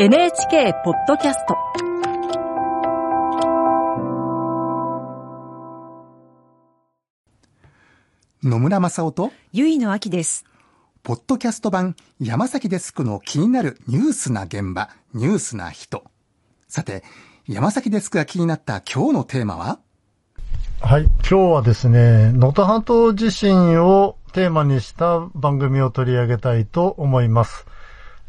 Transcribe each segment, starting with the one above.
NHK ポッドキャスト野村正夫とゆいのあきですポッドキャスト版山崎デスクの気になるニュースな現場ニュースな人さて山崎デスクが気になった今日のテーマは？はい。今日はですね、能登半島地震をテーマにした番組を取り上げたいと思います。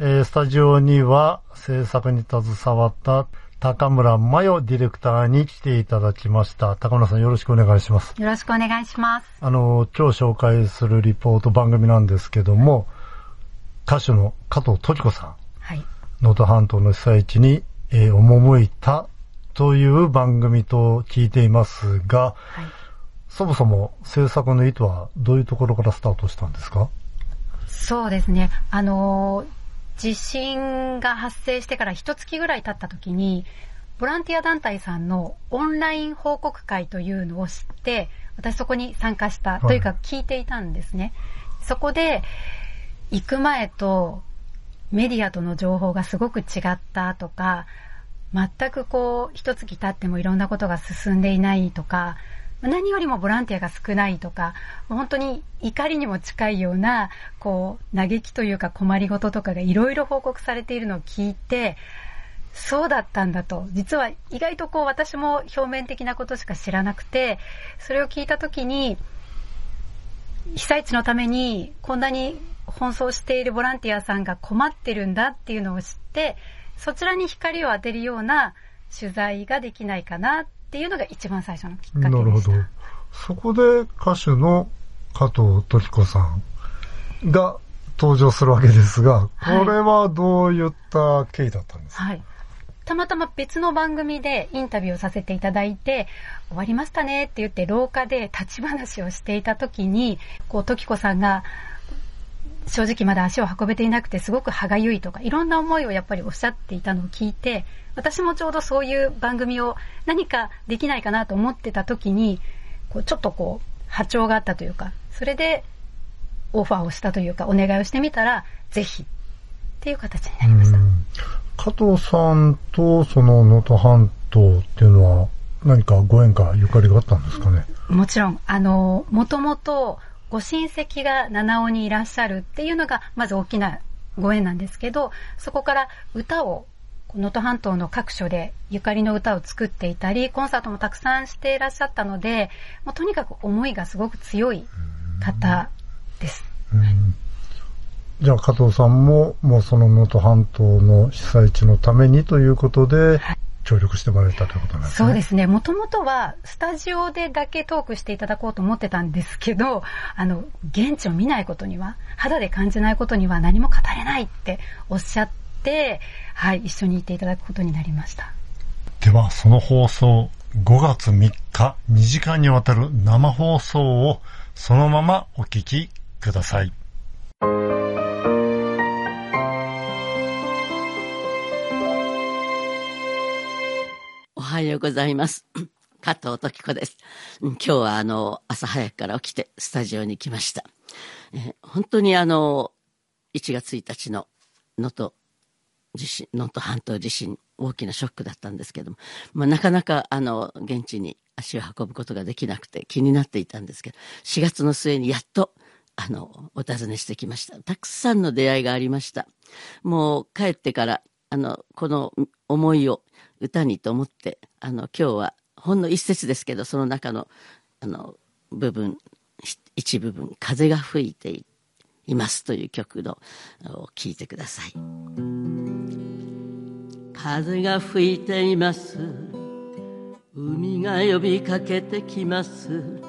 えースタジオには制作に携わった高村真代ディレクターに来ていただきました。高村さんよろしくお願いします。よろしくお願いします。あの、今日紹介するリポート番組なんですけども、歌手の加藤時子さん、はい。能登半島の被災地に、えー赴いたという番組と聞いていますが、はい。そもそも制作の意図はどういうところからスタートしたんですか？そうですね。あのー、地震が発生してから一月ぐらい経った時に、ボランティア団体さんのオンライン報告会というのを知って、私そこに参加した、というか聞いていたんですね。そこで、行く前とメディアとの情報がすごく違ったとか、全くこう、一月経ってもいろんなことが進んでいないとか、何よりもボランティアが少ないとか、本当に怒りにも近いような、こう、嘆きというか困りごととかがいろいろ報告されているのを聞いて、そうだったんだと。実は意外とこう私も表面的なことしか知らなくて、それを聞いたときに、被災地のためにこんなに奔走しているボランティアさんが困ってるんだっていうのを知って、そちらに光を当てるような取材ができないかなっていうのが一番最初のきっかけでした。なるほど。そこで歌手の加藤時子さんが登場するわけですが、こはいれはどういった経緯だったんですか、はい。たまたま別の番組でインタビューをさせていただいて、終わりましたねって言って廊下で立ち話をしていた時に、こう、時子さんが、正直まだ足を運べていなくてすごく歯がゆいとか、いろんな思いをやっぱりおっしゃっていたのを聞いて、私もちょうどそういう番組を何かできないかなと思ってた時に、こう、ちょっとこう、波長があったというか、それでオファーをしたというか、お願いをしてみたら、ぜひっていう形になりました。うん加藤さんとその能登半島っていうのは何かご縁かゆかりがあったんですかね、もちろん、あの、もともとご親戚が七尾にいらっしゃるっていうのが、まず大きなご縁なんですけど、そこから歌を、能登半島の各所でゆかりの歌を作っていたり、コンサートもたくさんしていらっしゃったので、もうとにかく思いがすごく強い方です。うんじゃあ加藤さんももうその能登半島の被災地のためにということではい協力してもらえたということなんですね。そうですね。もともとは、スタジオでだけトークしていただこうと思ってたんですけど、あの、現地を見ないことには、肌で感じないことには何も語れないっておっしゃって、はい、一緒にいていただくことになりました。では、その放送、5月3日、2時間にわたる生放送をそのままお聞きください。はようございます。加藤時子です。今日はあの、朝早くから起きてスタジオに来ました。えー本当にあの、1月1日の能登地震、能登半島地震、大きなショックだったんですけども、まあ、なかなかあの、現地に足を運ぶことができなくて気になっていたんですけど、4月の末にやっと、あの、お尋ねしてきました。たくさんの出会いがありました。もう帰ってから、あの、この思いを歌にと思って、あの、今日はほんの一節ですけど、その中の、あの、部分、一部分、風が吹いていいますという曲の、を聴いてください。風が吹いています。海が呼びかけてきます。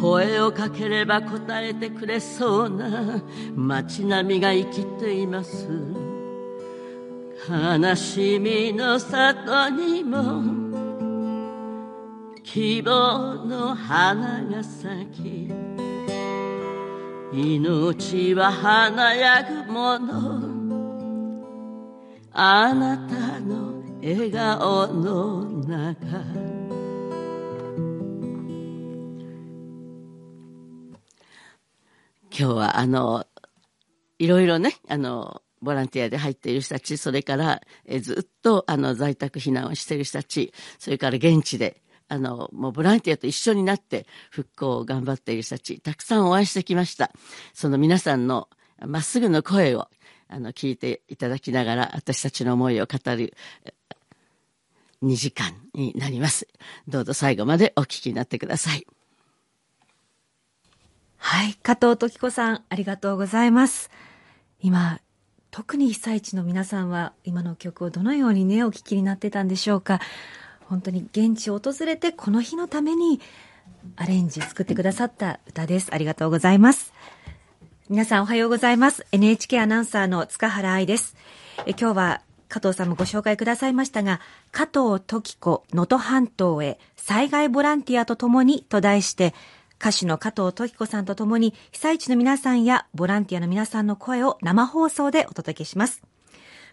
声をかければ答えてくれそうな街並みが生きています。悲しみの里にも希望の花が咲き命は華やぐものあなたの笑顔の中。今日はあのいろいろねあのボランティアで入っている人たち、それから、えずっと、あの、在宅避難をしている人たち、それから現地で、あの、もうボランティアと一緒になって復興を頑張っている人たち、たくさんお会いしてきました。その皆さんのまっすぐの声を、あの、聞いていただきながら、私たちの思いを語る2時間になります。どうぞ最後までお聞きになってください。はい。加藤時子さん、ありがとうございます。今、特に被災地の皆さんは、今の曲をどのようにね、お聴きになってたんでしょうか。本当に現地を訪れて、この日のために、アレンジ作ってくださった歌です。ありがとうございます。皆さんおはようございます。NHK アナウンサーの塚原愛です。え今日は加藤さんもご紹介くださいましたが、加藤時子能登半島へ災害ボランティアとともにと題して、歌手の加藤時子さんとともに被災地の皆さんやボランティアの皆さんの声を生放送でお届けします。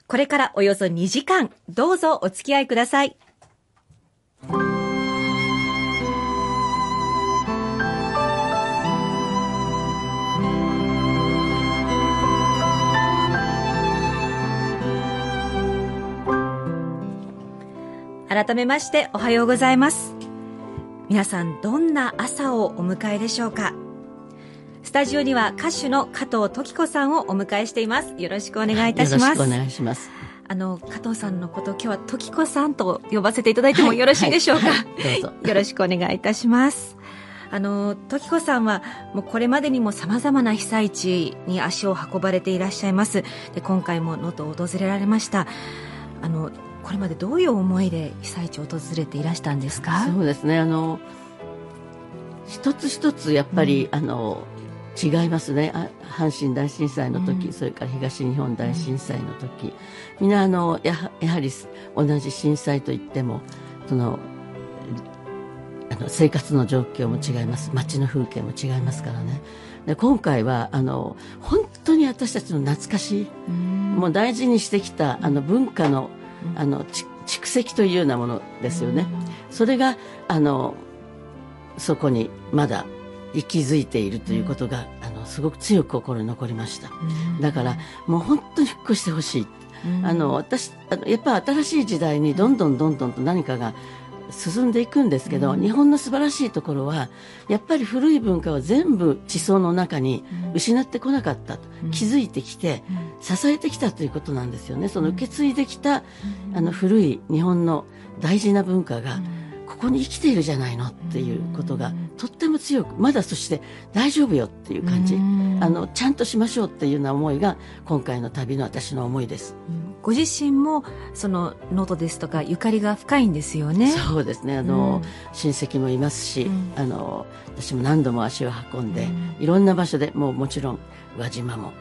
これからおよそ2時間、どうぞお付き合いください。改めましておはようございます。皆さんどんな朝をお迎えでしょうか？スタジオには歌手の加藤時子さんをお迎えしています。よろしくお願いいたします。よろしくお願いします。あの、加藤さんのこと今日は時子さんと呼ばせていただいてもよろしいでしょうか、はいはいはい、よろしくお願いいたします。あの、時子さんは、もうこれまでにも様々な被災地に足を運ばれていらっしゃいます。で、今回も能登を訪れられました。あの、これまでどういう思いで被災地を訪れていらしたんですか？そうですね。あの一つ一つやっぱり、うん、あの違いますね。阪神大震災の時、うん、それから東日本大震災の時、みんなあのややはり同じ震災といってもそのあの生活の状況も違います。街の風景も違いますからね。で今回はあの本当に私たちの懐かしい、うもう大事にしてきたあの文化のあの蓄積というようなものですよね。それがあのそこにまだ息づいているということが、あのすごく強く心に残りました。だからもう本当に復興してほしい。あの私あのやっぱ新しい時代にどんどんどんどんと何かが進んでいくんですけど、うん、日本の素晴らしいところはやっぱり古い文化を全部地層の中に失ってこなかったと、うん、気づいてきて、支えてきたということなんですよね。その受け継いできた、あの古い日本の大事な文化が、ここに生きているじゃないのっていうことがとっても強くまだそして大丈夫よっていう感じ。あのちゃんとしましょうっていうような思いが今回の旅の私の思いです。ご自身もその能登ですとかゆかりが深いんですよね。そうですね。あの、うん、親戚もいますし、うん、あの私も何度も足を運んで、うん、いろんな場所でもうもちろん宇和島も、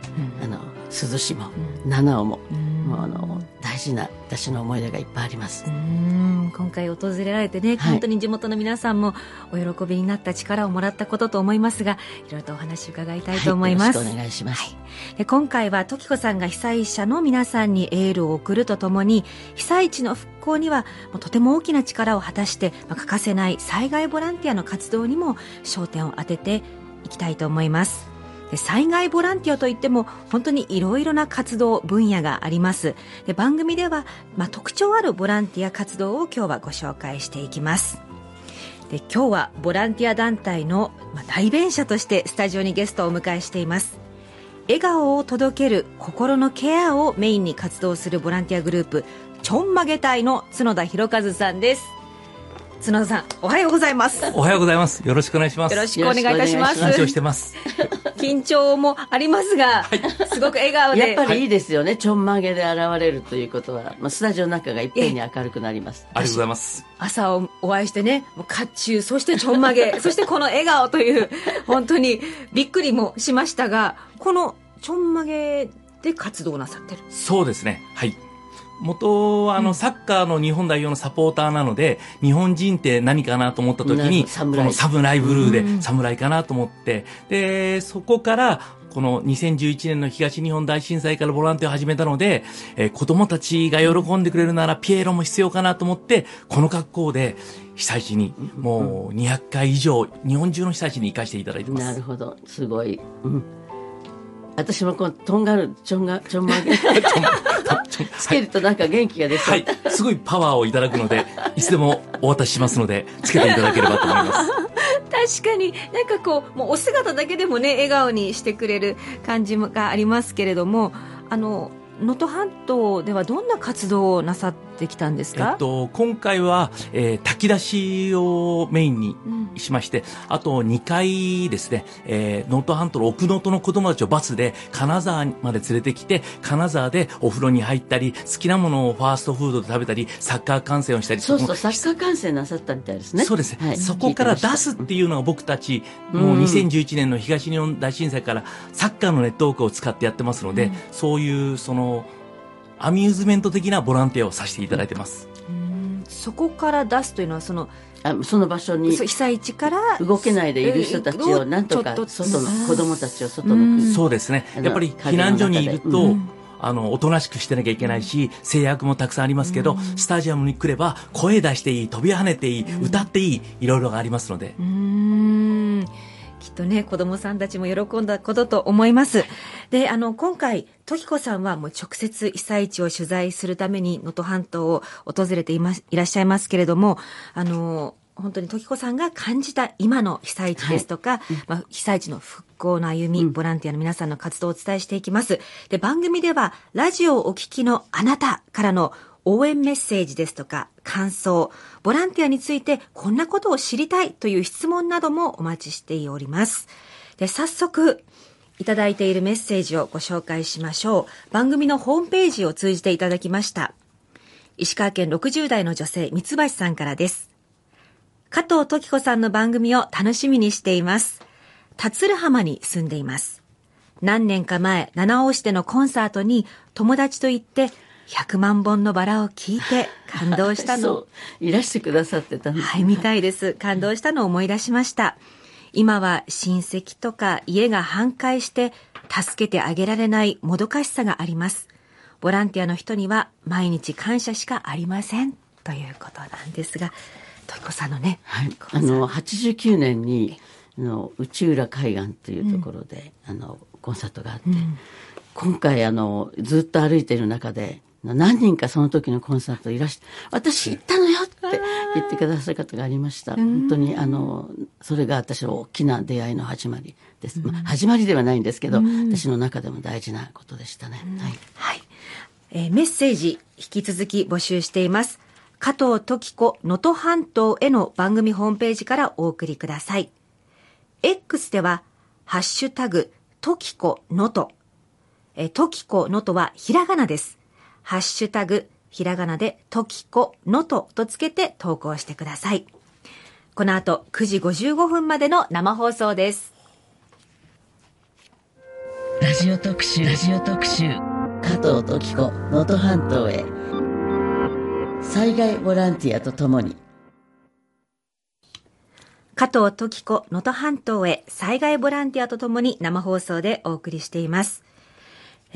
あの珠洲市も、七尾も、もうあの大事な私の思い出がいっぱいあります。今回訪れられてね、はい、本当に地元の皆さんもお喜びになった力をもらったことと思いますが、いろいろとお話伺いたいと思います。はい、お願いします。はい、で今回は時子さんが被災者の皆さんにエールを送るとともに、被災地の復興にはとても大きな力を果たして、まあ、欠かせない災害ボランティアの活動にも焦点を当てていきたいと思います。災害ボランティアといっても本当にいろいろな活動分野があります。で番組では、まあ、特徴あるボランティア活動を今日はご紹介していきます。で今日はボランティア団体の、まあ、代弁者としてスタジオにゲストをお迎えしています。笑顔を届ける心のケアをメインに活動するボランティアグループちょんまげ隊の角田博和さんです。角田さん、おはようございます。おはようございます。よろしくお願いします。よろしくお願いいたします。緊張してます。緊張もありますが、はい、すごく笑顔で。やっぱりいいですよね。ちょんまげで現れるということは、まあ、スタジオの中がいっぺんに明るくなります。ありがとうございます。朝お会いしてね、もう甲冑、そしてちょんまげ、そしてこの笑顔という、本当にびっくりもしましたが、このちょんまげで活動なさってるそうですね。はい。元はあの、サッカーの日本代表のサポーターなので、日本人って何かなと思った時に、このサムライブルーで侍かなと思って、で、そこから、この2011年の東日本大震災からボランティアを始めたので、えー、子供たちが喜んでくれるならピエロも必要かなと思って、この格好で被災地にもう200回以上、日本中の被災地に行かせていただいてます。なるほど。すごい。うん私もこうとんがるちょんがちょんまげ。つけるとなんか元気が出そう、はい、すごいパワーをいただくのでいつでもお渡ししますのでつけていただければと思います。確かに。なんかこうもうお姿だけでもね笑顔にしてくれる感じがありますけれどもあの能登半島ではどんな活動をなさってきたんですか、えっと、今回は、えー、炊き出しをメインにしまして、うん、あと2回ですね、えー、能登半島の奥能登の子供たちをバスで金沢まで連れてきて、金沢でお風呂に入ったり、好きなものをファーストフードで食べたり、サッカー観戦をしたりそうそう、サッカー観戦なさったみたいですね。そうです。ね。はい、そこから出すっていうのが僕たち、もう2011年の東日本大震災からサッカーのネットワークを使ってやってますので、うん、そういう、その、アミューズメント的なボランティアをさせていただいてます。そこから出すというのはそのあその場所に被災地から動けないでいる人たちをなんとか外の子供たちを外のそうですね。やっぱり避難所にいると、あの、おとなしくしてなきゃいけないし、制約もたくさんありますけど、スタジアムに来れば、声出していい、飛び跳ねていい、歌っていい、いろいろがありますので。うんきっとね、子供さんたちも喜んだことと思います。で、あの、今回、時子さんはもう直接被災地を取材するために能登半島を訪れています、いらっしゃいますけれども、あの、本当に時子さんが感じた今の被災地ですとか、はい、まあ、被災地の復興の歩み、ボランティアの皆さんの活動をお伝えしていきます。で、番組では、ラジオをお聞きのあなたからの応援メッセージですとか、感想、ボランティアについてこんなことを知りたいという質問などもお待ちしております。で、早速、いただいているメッセージをご紹介しましょう。番組のホームページを通じていただきました。石川県60代の女性、三橋さんからです。加藤時子さんの番組を楽しみにしています。辰鶴浜に住んでいます。何年か前、七尾市でのコンサートに友達と行って100万本のバラを聞いて感動したの。いらしてくださってたんですはい、みたいです。感動したのを思い出しました。今は親戚とか家が半壊して助けてあげられないもどかしさがあります。ボランティアの人には毎日感謝しかありません。ということなんですが、と子さんのね。はい。あの、89年に、あの内浦海岸というところで、うん、あの、コンサートがあって、うん、今回あの、ずっと歩いている中で、何人かその時のコンサートいらして、私行ったのよって言ってくださる方がありました。本当に、あの、それが私の大きな出会いの始まりです。まあ、始まりではないんですけど、私の中でも大事なことでしたね。はい。はい。えー、メッセージ、引き続き募集しています。加藤時子能登半島への番組ホームページからお送りください。X では、ハッシュタグ、時子能登。え、時子能登はひらがなです。ハッシュタグ、ひらがなで、ときこのととつけて投稿してください。この後9時55分までの生放送です。ラジオ特集、ラジオ特集、加藤時子、能登半島へ。災害ボランティアとともに。加藤時子、能登半島へ災害ボランティアとともに生放送でお送りしています。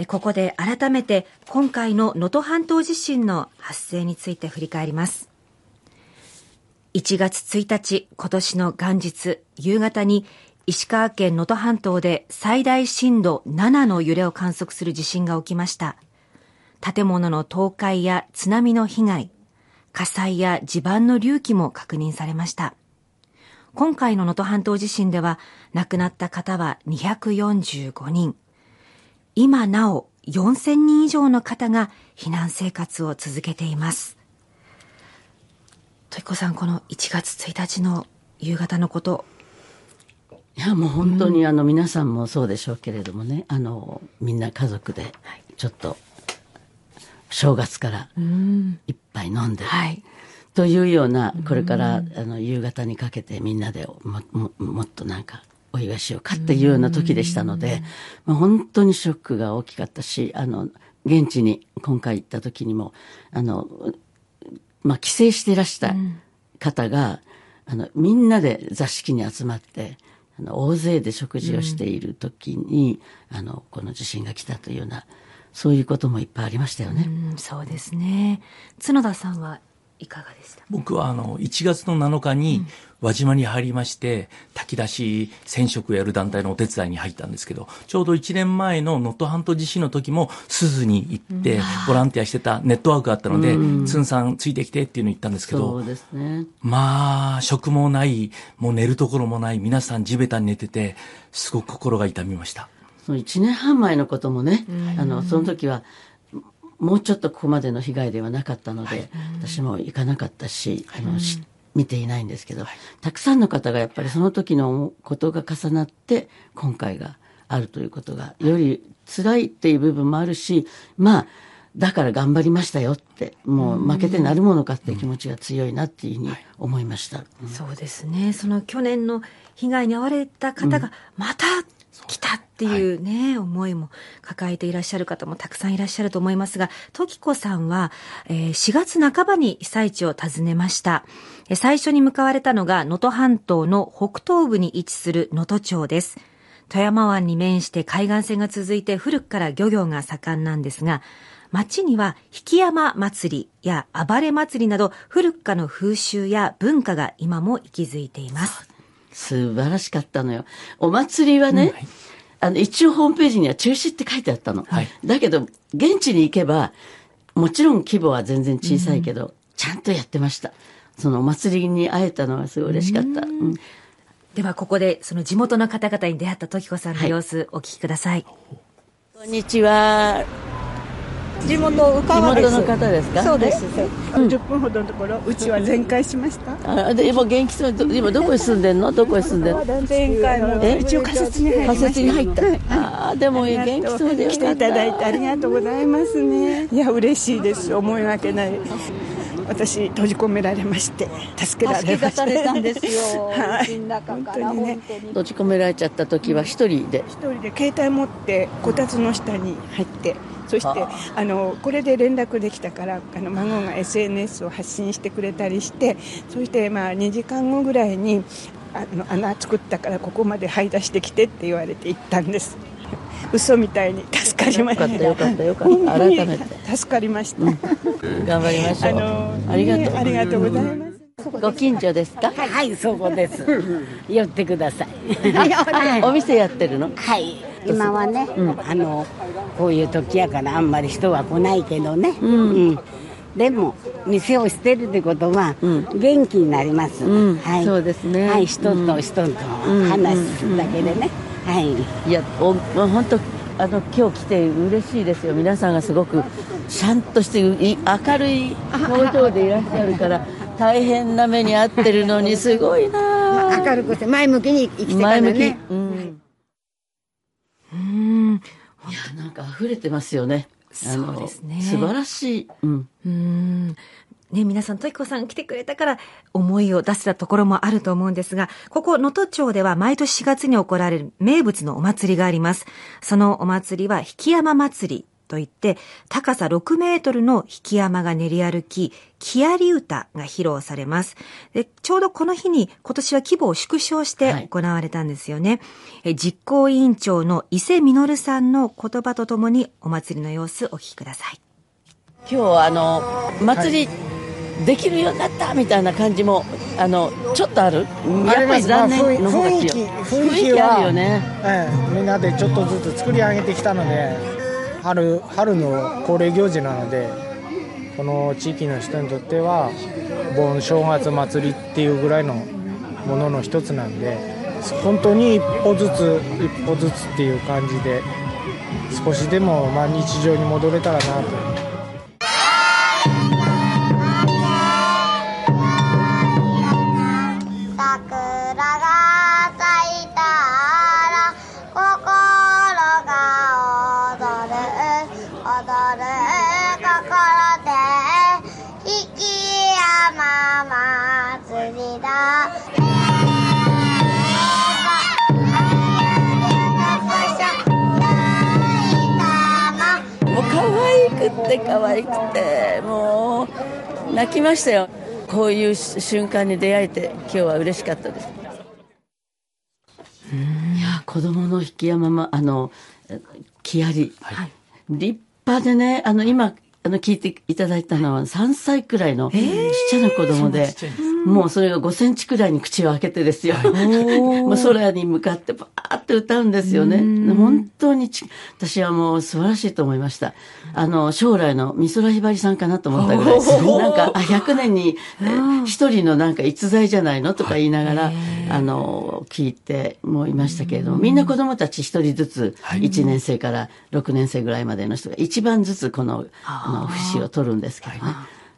ここで改めて今回の能登半島地震の発生について振り返ります。1月1日、今年の元日、夕方に石川県能登半島で最大震度7の揺れを観測する地震が起きました。建物の倒壊や津波の被害、火災や地盤の隆起も確認されました。今回の能登半島地震では亡くなった方は245人。今なお4000人以上の方が避難生活を続けています。といこさん、この1月1日の夕方のこと。いや、もう本当に、あの、皆さんもそうでしょうけれどもね、あの、みんな家族で、ちょっと、正月から一杯飲んで、はい、というような、これから、あの、夕方にかけてみんなでも、ももっとなんか、お祝いしようかっていうような時でしたので、まあ、本当にショックが大きかったし、あの、現地に今回行った時にも、あの、まあ、帰省していらした方が、あの、みんなで座敷に集まって、あの、大勢で食事をしている時に、うん、あの、この地震が来たというような、そういうこともいっぱいありましたよね。うん、そうですね。角田さんはいかがでした？僕はあの、1月の7日に輪島に入りまして、炊き出し染色をやる団体のお手伝いに入ったんですけど、ちょうど1年前の能登半島地震の時も、鈴に行って、ボランティアしてたネットワークがあったので、つん。さんついてきてっていうのを言ったんですけど、そうですね。まあ、食もない、もう寝るところもない、皆さん地べたに寝てて、すごく心が痛みました。その1年半前のこともね、あの、その時は、もうちょっとここまでの被害ではなかったので、はい、私も行かなかったし、あの、見ていないんですけど、はい、たくさんの方がやっぱりその時のことが重なって今回があるということがより辛いっていう部分もあるしまあだから頑張りましたよってもう負けてなるものかっていう気持ちが強いなっていうふうに思いました、うん、そうですね。その去年の被害に遭われた方がまた来たっていうね、はい、思いも抱えていらっしゃる方もたくさんいらっしゃると思いますが、時子さんは、えー、4月半ばに被災地を訪ねました。最初に向かわれたのが能登半島の北東部に位置する能登町です。富山湾に面して海岸線が続いて古くから漁業が盛んなんですが、町には引山祭りや暴れ祭りなど古くからの風習や文化が今も息づいています。素晴らしかったのよ。お祭りはね、うんはい、あの、一応ホームページには中止って書いてあったの。はい、だけど、現地に行けば、もちろん規模は全然小さいけど、うん、ちゃんとやってました。そのお祭りに会えたのはすごい嬉しかった。うん、では、ここで、その地元の方々に出会った時子さんの様子、お聞きください。こんにちは。地元。地元の方ですか？そうです。うん、10分ほどのところ、うちは全壊しました。あ、で今元気そう今どこに住んでんの？どこに住んでんの？全壊もえ？一応仮設に入仮設に入った。はい、あでも元気そうで来ていただいてありがとうございますね。いや嬉しいです。思いがけない。私閉じ込められまして助けられましたれたんですよ、はい、本当にね閉じ込められちゃった時は一人で一人で携帯持ってこたつの下に入ってそしてあのこれで連絡できたからあの孫が SNS を発信してくれたりしてそしてまあ2時間後ぐらいにあの穴作ったからここまで這い出してきてって言われて行ったんです。嘘みたいに助かりました。よかったよかった 改めて。助かりました、うん、頑張りましょう。あのありがとう、ありがとうございます。ご近所ですか？はい、そこです。寄ってください。お店やってるの？はい。今はね、うん、あのこういう時やからあんまり人は来ないけどね、うん、うん、でも店をしてるってことは元気になります、うん、はい、そうですね、はい、人と人と話すだけでね、はい、いやお本当あの今日来て嬉しいですよ。皆さんがすごくちゃんとして明るい表情でいらっしゃるから大変な目に遭ってるのにすごいな明るくて前向きに生きてたらね、うんいやなんか溢れてますよね。そうですね。素晴らしい。うん。うんね、皆さん、トイコさん来てくれたから思いを出せたところもあると思うんですが、ここ能登町では毎年4月に行われる名物のお祭りがあります。そのお祭りは引山祭りといって、高さ6メートルの引山が練り歩き、木やり歌が披露されます。で、ちょうどこの日に今年は規模を縮小して行われたんですよね。はい、実行委員長の伊勢実さんの言葉とともにお祭りの様子お聞きください。今日あの、祭り、できるようになったみたいな感じもあのちょっとある？やっぱり残念の方が強い雰囲気雰囲気はあるよね、ええ、みんなでちょっとずつ作り上げてきたので春春の恒例行事なのでこの地域の人にとっては盆正月祭りっていうぐらいのものの一つなんで本当に一歩ずつ一歩ずつっていう感じで少しでもま日常に戻れたらなと。って可愛くてもう泣きましたよ。こういう瞬間に出会えて今日は嬉しかったです。いや子供の引山まあの木やり、はい、立派でねあの今あの、聞いていただいたのは3歳くらいのちっちゃな子供で、もうそれが5センチくらいに口を開けてですよ。もう空に向かってバーって歌うんですよね。本当に私はもう素晴らしいと思いました。あの、将来の美空ひばりさんかなと思ったぐらい、なんか、あ、100年に一人のなんか逸材じゃないのとか言いながら、あの、聞いてもいましたけれども、みんな子供たち一人ずつ、1年生から6年生ぐらいまでの人が一番ずつこの、あの、節を取るんですけどね。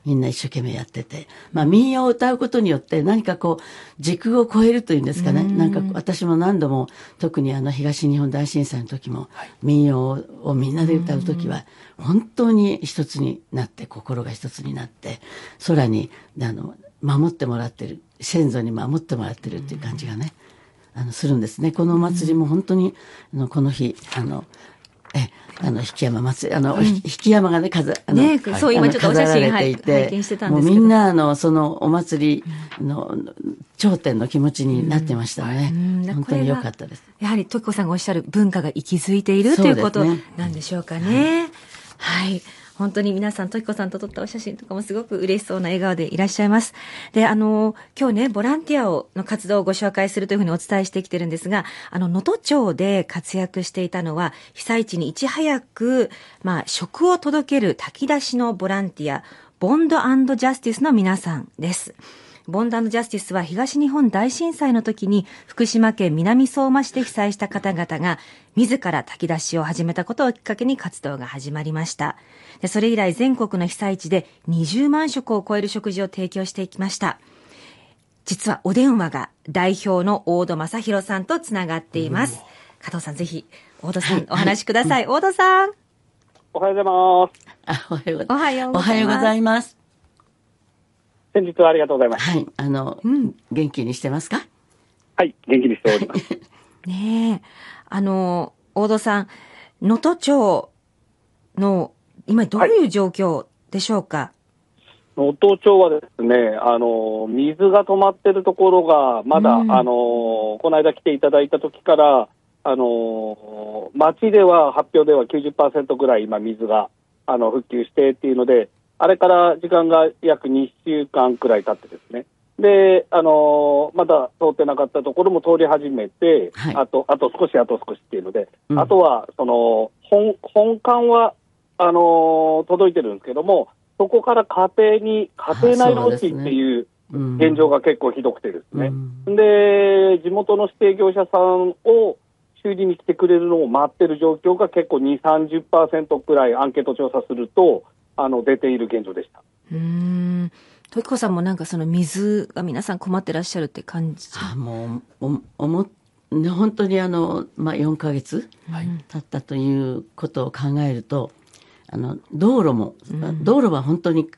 みんな一生懸命やってて。まあ民謡を歌うことによって何かこう、時空を超えるというんですかね。なんか私も何度も、特にあの東日本大震災の時も、民謡をみんなで歌う時は、本当に一つになって、心が一つになって、空に、あの、守ってもらってる、先祖に守ってもらってるっていう感じがね、あの、するんですね。このお祭りも本当に、あの、この日、あの、え、あの、引山祭り、あの、うん、引山がね、飾、あの、ね、そう、今ちょっとお写真、はい、拝見してたんですけど。もうみんな、あの、そのお祭りの頂点の気持ちになってましたね。うん、本当に良かったです。やはり、時子さんがおっしゃる文化が息づいているということなんでしょうかね。はい、はい本当に皆さん、ときこさんと撮ったお写真とかもすごく嬉しそうな笑顔でいらっしゃいます。で、あの、今日ね、ボランティアをの活動をご紹介するというふうにお伝えしてきてるんですが、あの、能登町で活躍していたのは、被災地にいち早く、まあ、食を届ける炊き出しのボランティア、ボンドジャスティスの皆さんです。ボンダンジャスティスは東日本大震災の時に福島県南相馬市で被災した方々が自ら炊き出しを始めたことをきっかけに活動が始まりました。でそれ以来全国の被災地で20万食を超える食事を提供していきました。実はお電話が代表の大戸正弘さんとつながっています。加藤さんぜひ大戸さんお話しください。大戸さん。おはようございます。あおはようございます。先日はありがとうございます。はい。あの、うん、元気にしてますか？はい、元気にしております。ねえ。あの、大戸さん、能登町の今どういう状況でしょうか？能、はい、登町はですね、あの、水が止まってるところが、まだ、うん、あの、この間来ていただいた時から、あの、町では発表では90%ぐらい今水が、あの、復旧してっていうので、あれから時間が約2週間くらい経ってですね、で、あのー、まだ通ってなかったところも通り始めて、はい、あと、あと少し、あと少しっていうので、うん、あとは、その、本、本館は、あのー、届いてるんですけども、そこから家庭に、家庭内漏水っていう現状が結構ひどくてですね。うん、で、地元の指定業者さんを修理に来てくれるのを待ってる状況が結構2、30%くらいアンケート調査すると、あの、出ている現状でした。うん。時子さんもなんかその水が皆さん困ってらっしゃるって感じあもう、お、思ね、本当にあの、まあ、4ヶ月経ったということを考えると、あの、道路も、うん、道路は本当に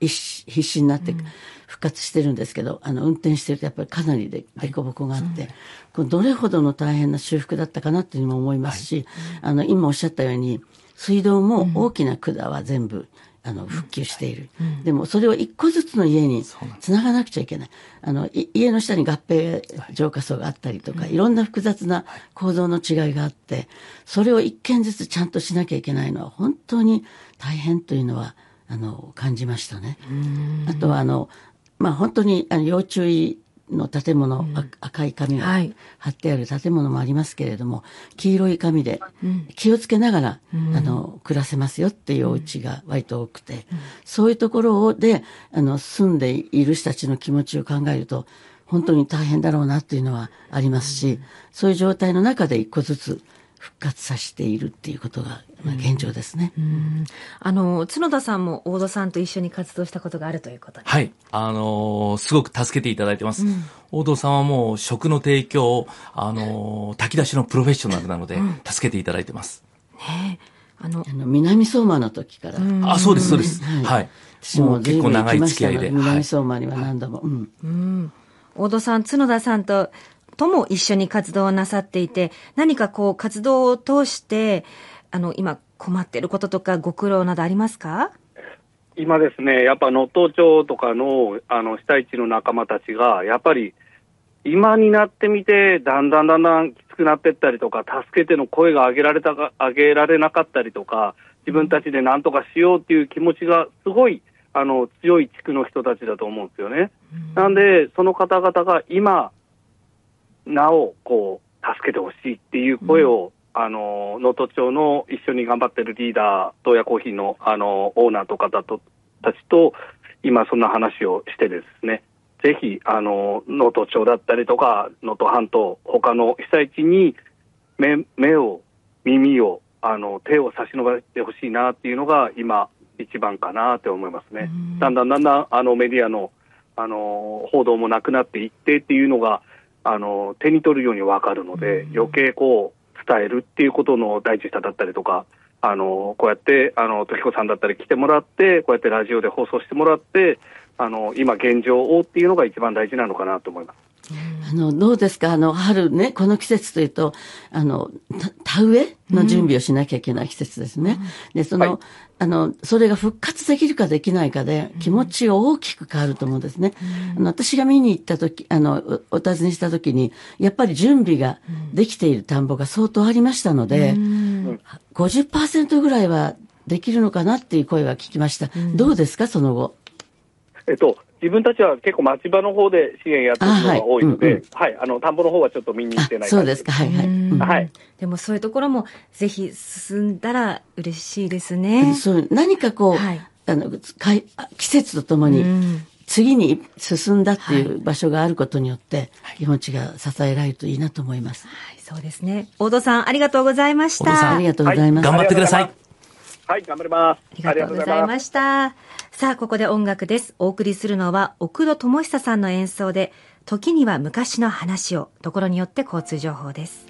必死になって復活してるんですけど、あの、運転してるとやっぱりかなりで凸凹があって、はいうん、どれほどの大変な修復だったかなっていうのも思いますし、はい、あの、今おっしゃったように、水道も大きな管は全部、あの、復旧している。うん、でも、それを一個ずつの家に繋がなくちゃいけない。あの、家の下に合併浄化層があったりとか、はい、いろんな複雑な構造の違いがあって、それを一軒ずつちゃんとしなきゃいけないのは、本当に大変というのは、あの、感じましたね。あとは、あの、まあ、本当に、あの、要注意の建物、うん、赤い紙が貼ってある建物もありますけれども、黄色い紙で気をつけながら、うん、あの、暮らせますよっていうお家が割と多くて、うん、そういうところで、あの、住んでいる人たちの気持ちを考えると、本当に大変だろうなっていうのはありますし、そういう状態の中で一個ずつ復活させているっていうことが、まあ、現状ですね、うん、あの角田さんも大戸さんと一緒に活動したことがあるということではいあのー、すごく助けていただいてます、うん、大戸さんはもう食の提供あのー、炊き出しのプロフェッショナルなので、助けていただいてます、ねあの、あの南相馬の時から。あ、そうです、そうです。はい。はい、私も結構長い付き合いで。南相馬には何度も。うん。うん。大戸さん、角田さんととも一緒に活動をなさっていて、何かこう活動を通して、あの、今困っていることとかご苦労などありますか？今ですね、やっぱ能登町とかのあの被災地の仲間たちが、やっぱり今になってみて、だんだんだんだんきつくなっていったりとか、助けての声が上げられたか上げられなかったりとか、自分たちで何とかしようっていう気持ちがすごいあの強い地区の人たちだと思うんですよね。なんで、その方々が今、なおこう助けてほしいっていう声を、あの能登町の一緒に頑張ってるリーダー、東野コーヒーのあのオーナーと方とたちと、今、そんな話をしてですね、ぜひ、あの能登町だったりとか、能登半島、他の被災地に目目を、耳を、あの手を差し伸べてほしいなっていうのが、今、一番かなって思いますね。だんだんだんだんあのメディアのあの報道もなくなっていってっていうのがあの手に取るように分かるので、余計こう伝えるっていうことの大事さだったりとか、あのこうやってあの時子さんだったり来てもらって、こうやってラジオで放送してもらって、あの今現状をっていうのが一番大事なのかなと思います。あの、どうですか？あの、春ね、この季節というと、あの、田植えの準備をしなきゃいけない季節ですね。うん、で、その、はい、あの、それが復活できるかできないかで、気持ち大きく変わると思うんですね。うん、あの私が見に行った時、あの、お尋ねした時に、やっぱり準備ができている田んぼが相当ありましたので、うん、50%ぐらいはできるのかなっていう声が聞きました。どうですか、その後。えっと、自分たちは結構町場の方で支援やってるのが多いので、はい、うんうんはい、あの、田んぼの方はちょっと見に行ってないそうですか、はいはい。はい。でもそういうところもぜひ進んだら嬉しいですね。そう、何かこう、はい、あの、季節とともに、次に進んだっていう場所があることによって、気持ちが支えられるといいなと思います。はい、そうですね。大戸さん、ありがとうございました。大戸さん、ありがとうございます。頑張ってください。はい、頑張ります。ありがとうございました。さあ、ここで音楽です。お送りするのは、奥戸智久さんの演奏で、時には昔の話を、ところによって交通情報です。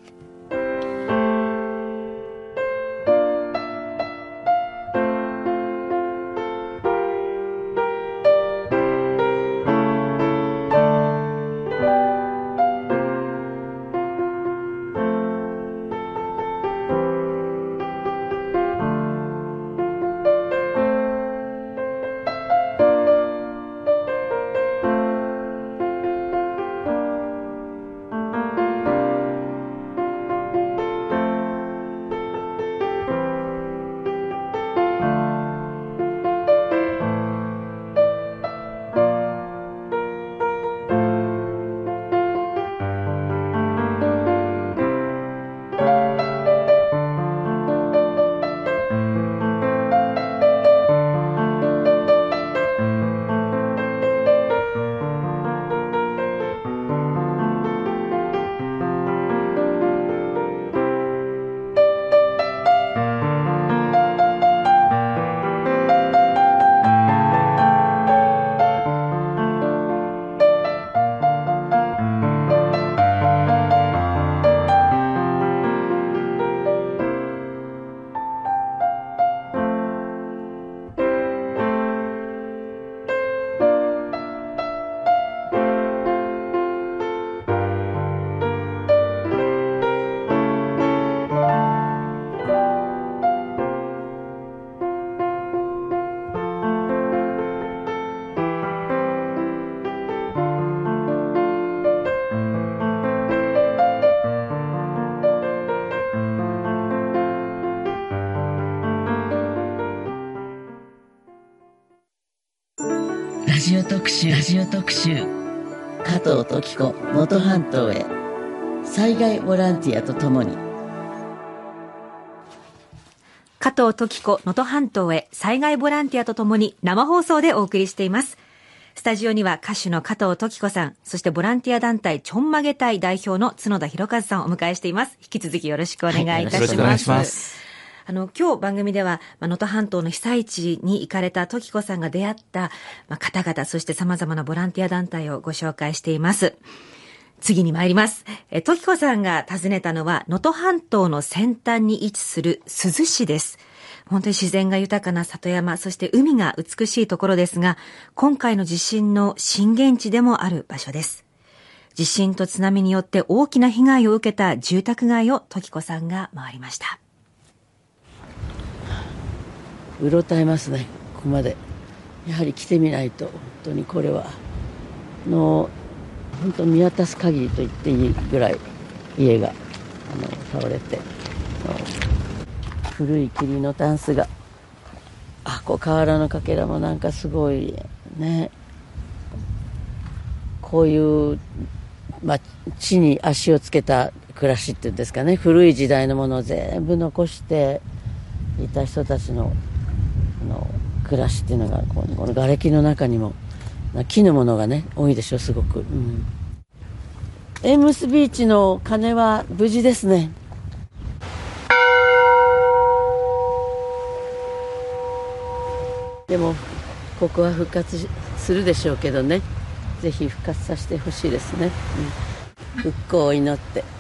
ジオ特集加藤時子能登半島へ災害ボランティアとともに加藤時子能登半島へ災害ボランティアとともに生放送でお送りしていますスタジオには歌手の加藤時子さん、そしてボランティア団体ちょんまげ隊代表の角田博和さんをお迎えしています。引き続きよろしくお願いいたします。はい、よろしくお願いします。あの、今日番組では、まあ、能登半島の被災地に行かれた時子さんが出会った、まあ、方々、そして様々なボランティア団体をご紹介しています。次に参ります。え、時子さんが訪ねたのは、能登半島の先端に位置する珠洲市です。本当に自然が豊かな里山、そして海が美しいところですが、今回の地震の震源地でもある場所です。地震と津波によって大きな被害を受けた住宅街を時子さんが回りました。うろたえますねここまで。やはり来てみないと本当にこれはの本当見渡す限りと言っていいぐらい家があの倒れて古い霧のタンスがあこう河原のかけらもなんかすごいね。こういう、まあ、地に足をつけた暮らしっていうんですかね。古い時代のものを全部残していた人たちのあの暮らしっていうのがこの瓦礫の中にも木のものがね多いでしょすごく、うん、エムスビーチの鐘は無事ですね。でもここは復活するでしょうけどね。ぜひ復活させてほしいですね、うん、復興を祈って。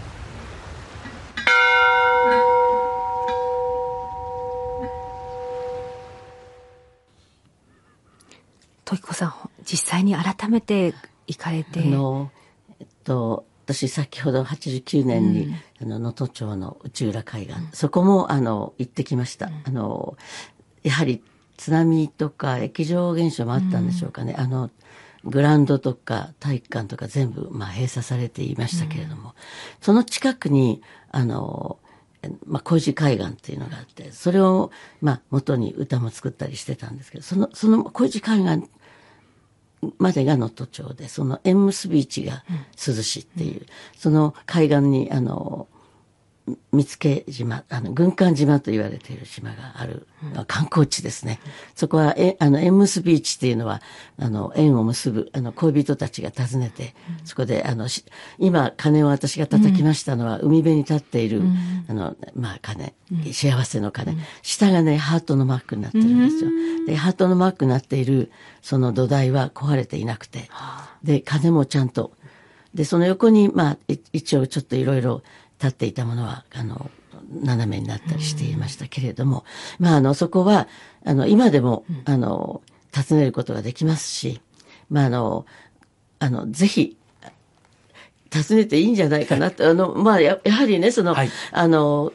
時子さん実際に改めて行かれて。あの、えっと、私先ほど89年に能登、うん、町の内浦海岸、うん、そこもあの行ってきました、うん、あのやはり津波とか液状現象もあったんでしょうかね、あのグラウンドとか体育館とか全部、まあ、閉鎖されていましたけれども、その近くにあのまあ、小石海岸っていうのがあって、それを、まあ、元に歌も作ったりしてたんですけど、その、その小石海岸までが能登町で、その縁結ビーチが涼しいっていう、うん、その海岸に、あの、見附島、あの、軍艦島と言われている島がある、うん、観光地ですね。そこは、え、あの、縁結ビーチっていうのは、あの、縁を結ぶ、あの、恋人たちが訪ねて、うん、そこで、あの、今、鐘を私が叩きましたのは、海辺に立っている、うん、あの、まあ、鐘、幸せの鐘、下がね、ハートのマークになってるんですよ。で、ハートのマークになっている、その土台は壊れていなくて、で、鐘もちゃんと、で、その横に、まあ、一応ちょっといろいろ、立っていたものは、あの、斜めになったりしていましたけれども、まあ、あの、そこは、あの、今でも、あの、訪ねることができますし、まあ、あの、あの、ぜひ、訪ねていいんじゃないかなと、あの、まあや、やはりね、その、はい、あの、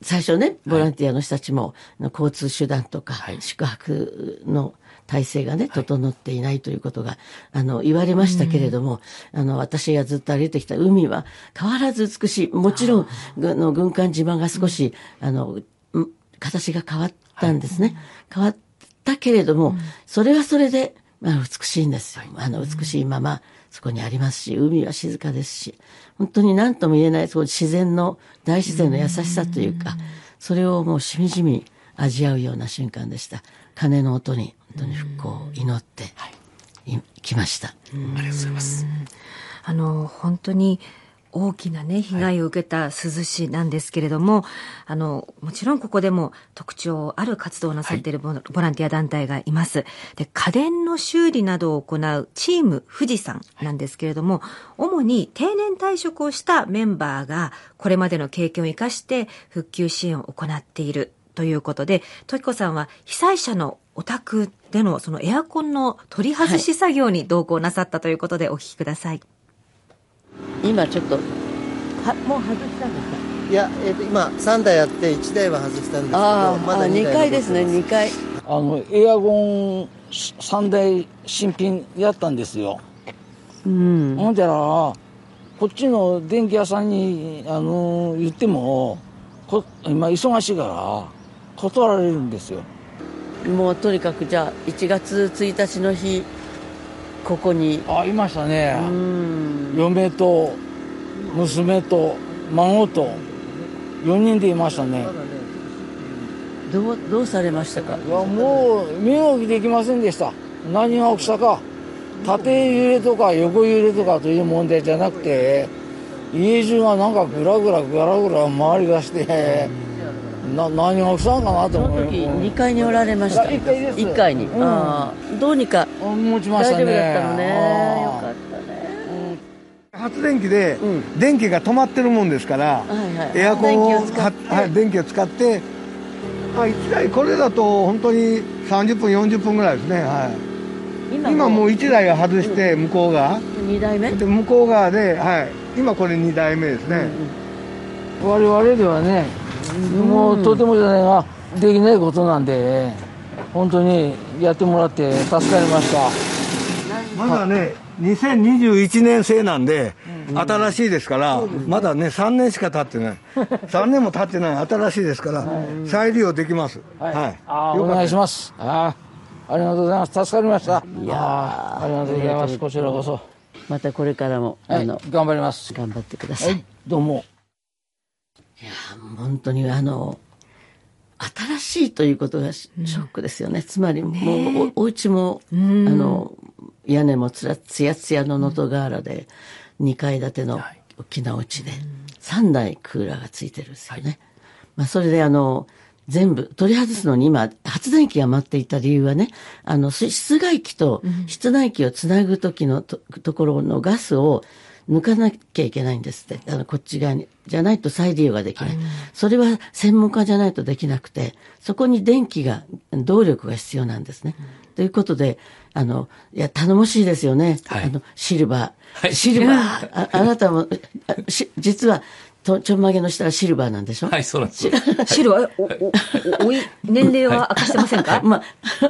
最初ね、ボランティアの人たちも、はい、交通手段とか、宿泊の体制がね、整っていないということが、あの、言われましたけれども、うん、あの、私がずっと歩いてきた海は変わらず美しい。もちろん、の軍艦島が少し、うん、あの、形が変わったんですね。はい、変わったけれども、うん、それはそれで、まあ、美しいんですよ。あの、美しいまま、そこにありますし、海は静かですし、本当に何とも言えない、そう自然の、大自然の優しさというか、それをもうしみじみ味わうような瞬間でした。鐘の音に本当に復興を祈って、はい、きました。ありがとうございます。あの、本当に、大きなね、被害を受けた珠洲市なんですけれども、はい、あの、もちろんここでも特徴ある活動をなさっているボ,、ボランティア団体がいます。で、家電の修理などを行うチーム富士山なんですけれども、はい、主に定年退職をしたメンバーが、これまでの経験を生かして復旧支援を行っているということで、時子さんは被災者のお宅でのそのエアコンの取り外し作業に同行なさったということでお聞きください。はい、今ちょっと、は、もう外したんですかいや、えー、と今3台あって1台は外したんですけど、あまだ2台ですね、2回。あの、エアコン3台新品やったんですよ。うん。ほんじゃら、こっちの電気屋さんに、あの、言っても、こ今忙しいから、断られるんですよ。もうとにかくじゃあ1月1日の日ここに。あいましたね。嫁と娘と孫と4人でいましたね。どうどうされましたか？いやもう身動きできませんでした。何が起きたか。縦揺れとか横揺れとかという問題じゃなくて家中がなんかぐらぐらぐらぐら回りだしてな何が起きたんかなと思うその時2階におられました。1階です。1階に、うん、あどうにか持ちましたね。大丈夫だったのね。よかったね、発電機で電気が止まってるもんですから、はいはい、エアコンをはい、電気を使って、まあ、1台これだと本当に30分40分ぐらいですね。はい。今今もう1台外して向こう側、うん、2台目？で向こう側で、はい、今これ2台目ですね、うん、我々ではねもうとてもじゃないができないことなんで本当にやってもらって助かりましたまだね2021年生なんで、新しいですから、まだね、3年しか経ってない。3年も経ってない新しいですから、再利用できます。はい。はい、お願いします。あありがとうございます。助かりました。いやありがとうございます。こちらこそ。またこれからも、あの、頑張ります。頑張ってください。どうも。いや本当にあの、新しいということがショックですよね。うん、つまりもうお、お家も、あの、屋根もつらつやつやの能登瓦で、2階建ての大きなお家で、3台クーラーがついてるんですよね。はい、まあ、それであの、全部取り外すのに今、発電機が待っていた理由はね、あの、室外機と室内機をつなぐ時のとところのガスを抜かなきゃいけないんですって。あの、こっち側に。じゃないと再利用ができない。それは専門家じゃないとできなくて、そこに電気が、動力が必要なんですね。ということで、あの、いや、頼もしいですよね。はい、あの、シルバー。はい、シルバー あ、あなたも、実はとちょんまげの下がシルバーなんでしょ？はい、そうなんです。シルバー、お、お、おい、年齢は明かしてませんか？まあ、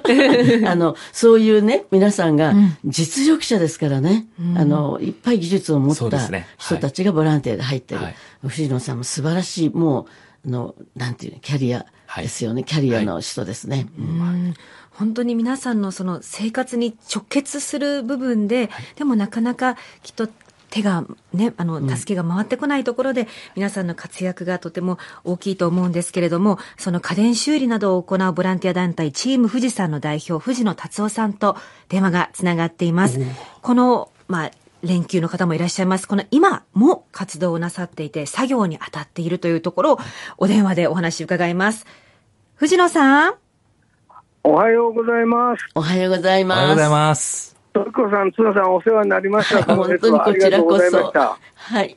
あの、そういうね、皆さんが実力者ですからね、うん、あの、いっぱい技術を持った人たちがボランティアで入ってる。はい、藤野さんも素晴らしい、もう、あの、なんていうキャリアですよね、はい、キャリアの人ですね。うん、本当に皆さんのその生活に直結する部分で、でもなかなかきっと手がね、あの、助けが回ってこないところで、皆さんの活躍がとても大きいと思うんですけれども、その家電修理などを行うボランティア団体、チーム富士山の代表、藤野達夫さんと電話がつながっています。この、まあ、連休の方もいらっしゃいます。この今も活動をなさっていて、作業に当たっているというところを、お電話でお話伺います。藤野さん。おはようございます。おはようございます。おはようございます。トルコさん、津田さん、お世話になりました。本当にこちらこそ。はい。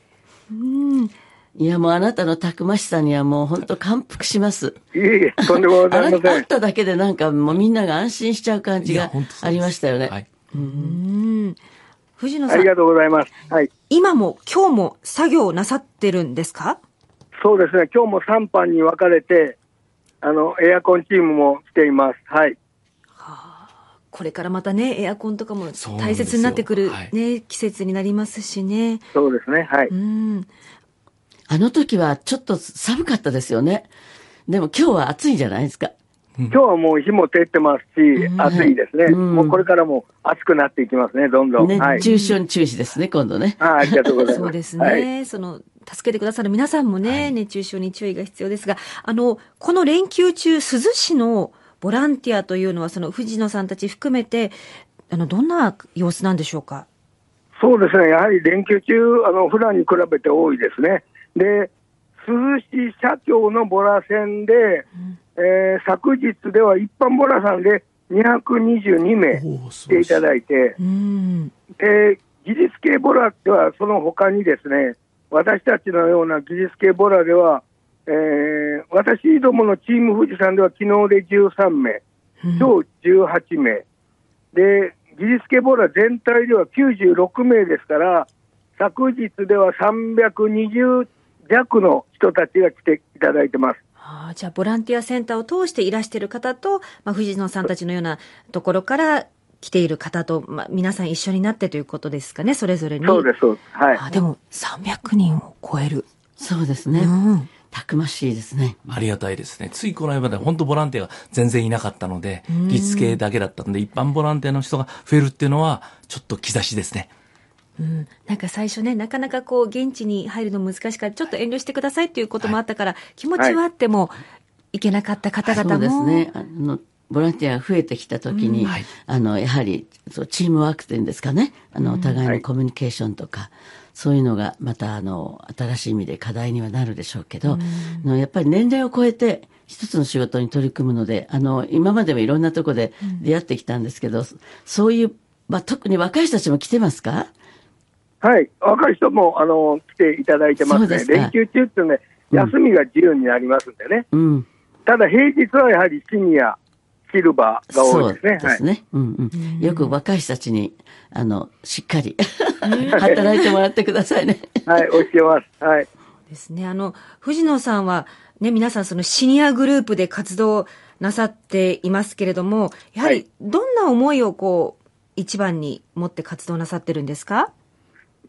うん。いや、もうあなたのたくましさにはもう本当感服します。いえいえ、とんでもございません。あっただけでなんかもうみんなが安心しちゃう感じがありましたよね。はい。うん。藤野さん。ありがとうございます。はい。今も、今日も作業なさってるんですか？そうですね。今日も3班に分かれて、あの、エアコンチームも来ています。はい。これからまたね、エアコンとかも大切になってくるね、はい、季節になりますしね。そうですね、はい。うん。あの時はちょっと寒かったですよね。でも今日は暑いじゃないですか。今日はもう日も照ってますし、暑いですね、うん、もうこれからも暑くなっていきますね、どんどん。熱中症に注意ですね、今度ね。あありがとうございます。そうですね。はい、その、助けてくださる皆さんもね、はい、熱中症に注意が必要ですが、あの、この連休中、珠洲市のボランティアというのは、その藤野さんたち含めて、あの、どんな様子なんでしょうか？そうですね、やはり連休中、あの普段に比べて多いですね。で、珠洲市社長のボラ船で、うん、えー、昨日では一般ボラさんで222名来ていただいて、で技術系ボラではその他にですね、私たちのような技術系ボラでは、えー、私どものチーム富士山では昨日で13名、今日18名、で、技術系ボーラー全体では96名ですから、昨日では320弱の人たちが来ていただいてます。あじゃあ、ボランティアセンターを通していらしている方と、まあ、藤野さんたちのようなところから来ている方と、まあ、皆さん一緒になってということですかね、それぞれに。そうです、はい。あでも、300人を超える。そうですね。うんたくましいですね。ありがたいですね。ついこの間まで本当ボランティアが全然いなかったので、技術系だけだったので、一般ボランティアの人が増えるっていうのは、ちょっと兆しですね。うん、なんか最初ね、なかなかこう、現地に入るの難しかった、ちょっと遠慮してくださいっていうこともあったから、はい、気持ちはあっても、い。けなかった方々も、そうですね。あのボランティアが増えてきたときに、うん。はい、あの、やはり、そうチームワークっていうんですかね、あの、お互いのコミュニケーションとか、そういうのがまたあの新しい意味で課題にはなるでしょうけど、うん、やっぱり年齢を超えて一つの仕事に取り組むのであの今までもいろんなところで出会ってきたんですけど、うん、そういう、まあ、特に若い人たちも来てますか？はい、若い人もあの来ていただいてますね、連休中ってね、休みが自由になりますんでね、うん、ただ平日はやはりシニア、シルバーが多いですね。そうですね。はい、うんうん。よく若い人たちに、あの、しっかり働いてもらってくださいね。はい、教えます。はい。ですね。あの、藤野さんは、ね、皆さんそのシニアグループで活動なさっていますけれども、やはりどんな思いをこう、一番に持って活動なさってるんですか？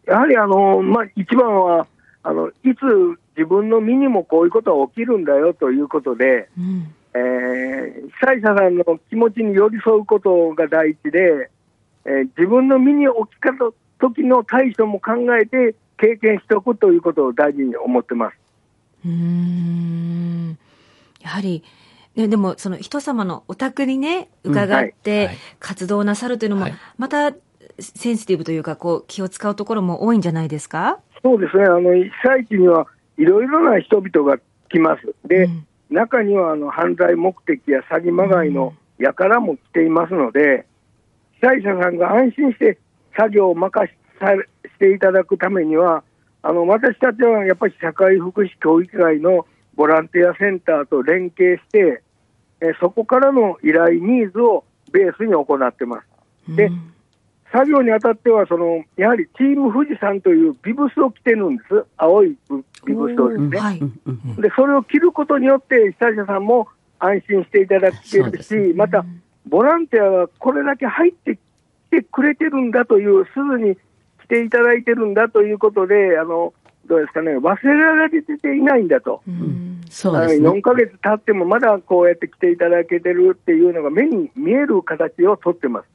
やはりあの、まあ、一番はあの、いつ自分の身にもこういうことが起きるんだよということで、うん、えー、被災者さんの気持ちに寄り添うことが第一で、えー、自分の身に起きた時の対処も考えて経験しておくということを大事に思ってます。うん。やはりね、でも、その人様のお宅にね、伺って活動なさるというのも、またセンシティブというか、こう、気を使うところも多いんじゃないですか？そうですね。あの、被災地にはいろいろな人々が来ます。で、うん、中にはあの犯罪目的や詐欺まがいの輩も来ていますので、被災者さんが安心して作業を任さしていただくためには、あの私たちはやっぱり社会福祉協議会のボランティアセンターと連携して、えそこからの依頼ニーズをベースに行ってます。で、作業にあたってはその、やはりチーム富士山というビブスを着てるんです、青いビブスをですね、はい、でそれを着ることによって、被災者さんも安心していただけるし、ね、また、ボランティアがこれだけ入ってきてくれてるんだという、すぐに来ていただいてるんだということで、あのどうですかね、忘れられていないんだと、うん、そうですね、4か月経ってもまだこうやって来ていただけてるっていうのが目に見える形をとってます。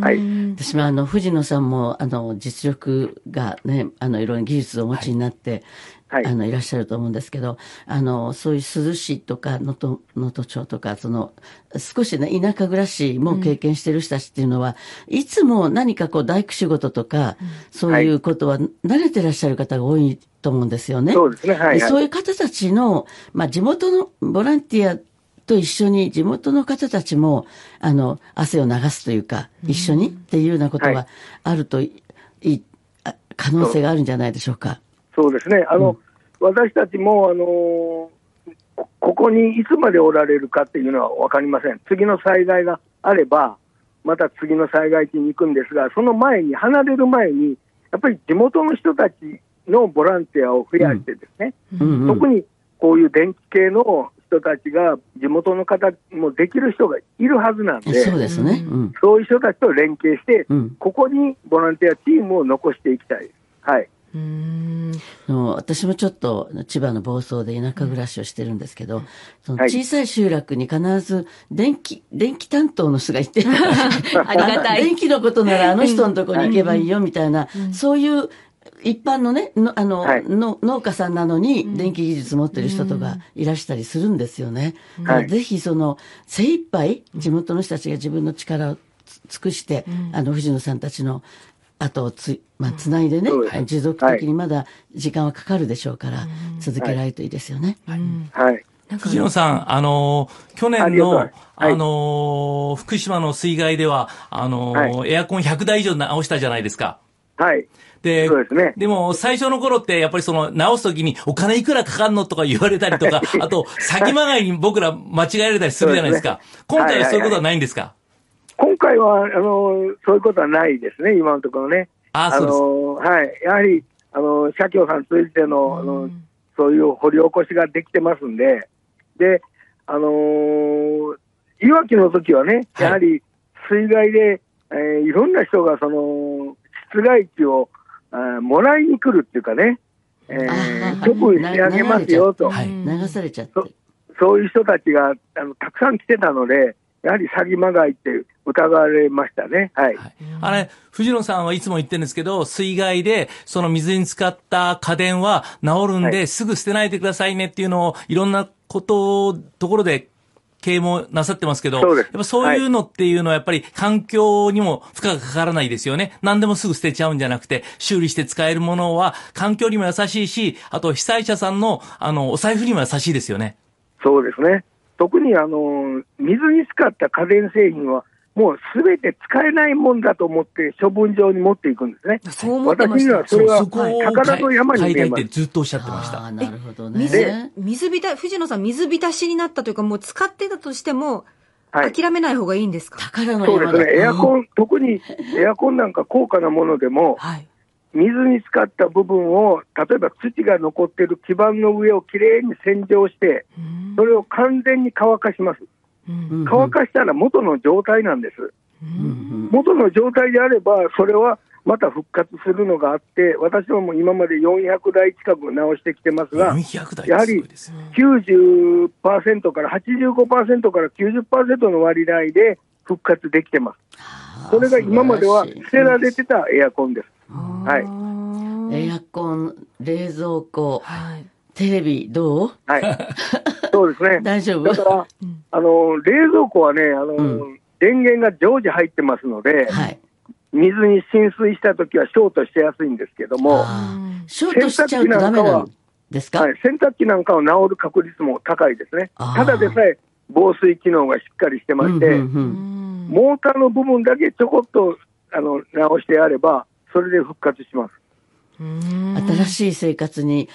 はい。私もあの、藤野さんも、あの、実力がね、あの、いろんな技術をお持ちになって、はい、あの、いらっしゃると思うんですけど、あの、そういう珠洲市とか、能登、町とか、その、少しね、田舎暮らしも経験してる人たちっていうのは、うん、いつも何かこう、大工仕事とか、うん、そういうことは慣れてらっしゃる方が多いと思うんですよね。そうですね、はい、はい、そういう方たちの、まあ、地元のボランティアと一緒に地元の方たちも、あの、汗を流すというか、一緒にっていうようなことはあるといい、可能性があるんじゃないでしょうか。そうですね。あの、うん、私たちも、あのここにいつまでおられるかっていうのは分かりません。次の災害があれば、また次の災害地に行くんですが、その前に、離れる前に、やっぱり地元の人たちのボランティアを増やしてですね、うんうん、特にこういう電気系の人たちが、地元の方もできる人がいるはずなんで、そうですね、うん、そういう人たちと連携して、うん、ここにボランティアチームを残していきたい。はいうん。私もちょっと千葉の房総で田舎暮らしをしてるんですけど、その小さい集落に必ず電気、電気担当の人がいて、ありがたい。電気のことならあの人のとこに行けばいいよみたいな、そういう一般のね、のあの、はい、の農家さんなのに電気技術持ってる人とかいらしたりするんですよね。はい、ぜひその、精一杯地元の人たちが自分の力を尽くして、あの、藤野さんたちの後をつ、まあ、つないでね、持続的にまだ時間はかかるでしょうから、続けられるといいですよね。はい。藤野さん、あのー、去年の、ああのー、福島の水害では、あのーはい、エアコン100台以上直したじゃないですか。はい。で、そうですね。でも、最初の頃って、やっぱりその、直すときに、お金いくらかかんのとか言われたりとか、あと、先まがいに僕ら間違えられたりするじゃないですか。すね、今回はそういうことはないんですか、今回は、あの、そういうことはないですね、今のところね。ああ、そうです。はい。やはり、あの、社協さん通じての、あの、そういう掘り起こしができてますんで、で、あのー、いわきの時はね、やはり水害で、えー、いろんな人がその、室外機を、あもらいに来るっていうかね、えー、特にしてあげますよと、はい、流されちゃってそういう人たちがあのたくさん来てたので、やはり詐欺まがいって疑われましたね。はい。はい、あれ、藤野さんはいつも言ってるんですけど、水害でその水に浸かった家電は治るんで、はい、すぐ捨てないでくださいねっていうのをいろんなことところで経営もなさってますけど、やっぱそういうのっていうのはやっぱり環境にも負荷がかからないですよね。何でもすぐ捨てちゃうんじゃなくて、修理して使えるものは環境にも優しいし、あと被災者さんのあのお財布にも優しいですよね。そうですね。特にあの水に使った家電製品はもうすべて使えないもんだと思って処分場に持っていくんですね。そう思ってま私にはそれは宝の山に見えます。ずっとおっしゃってました。なるほどね。水、水浸、藤野さん、水浸しになったというか、もう使ってたとしても、はい、諦めない方がいいんですか？宝の山そうですね。エアコン、特にエアコンなんか高価なものでも、はい、水に浸かった部分を、例えば土が残っている基板の上をきれいに洗浄して、それを完全に乾かします。乾かしたら元の状態なんです。元の状態であれば、それはまた復活するのがあって、私はもう今まで400台近く直してきてますが、400台やはり90%から85%から90%の割合で復活できてます。それが今までは捨てられてたエアコンです。はい。エアコン、冷蔵庫、テレビ、どう？はい。そうですね。大丈夫？だから、あの、冷蔵庫はね、あの、電源が常時入ってますので、水に浸水した時はショートしやすいんですけども、ショートしちゃうとダメなんですか？はい、洗濯機なんかは治る確率も高いですね。ただでさえ防水機能がしっかりしてまして、モーターの部分だけちょこっとあの直してやれば、それで復活します。新しい生活に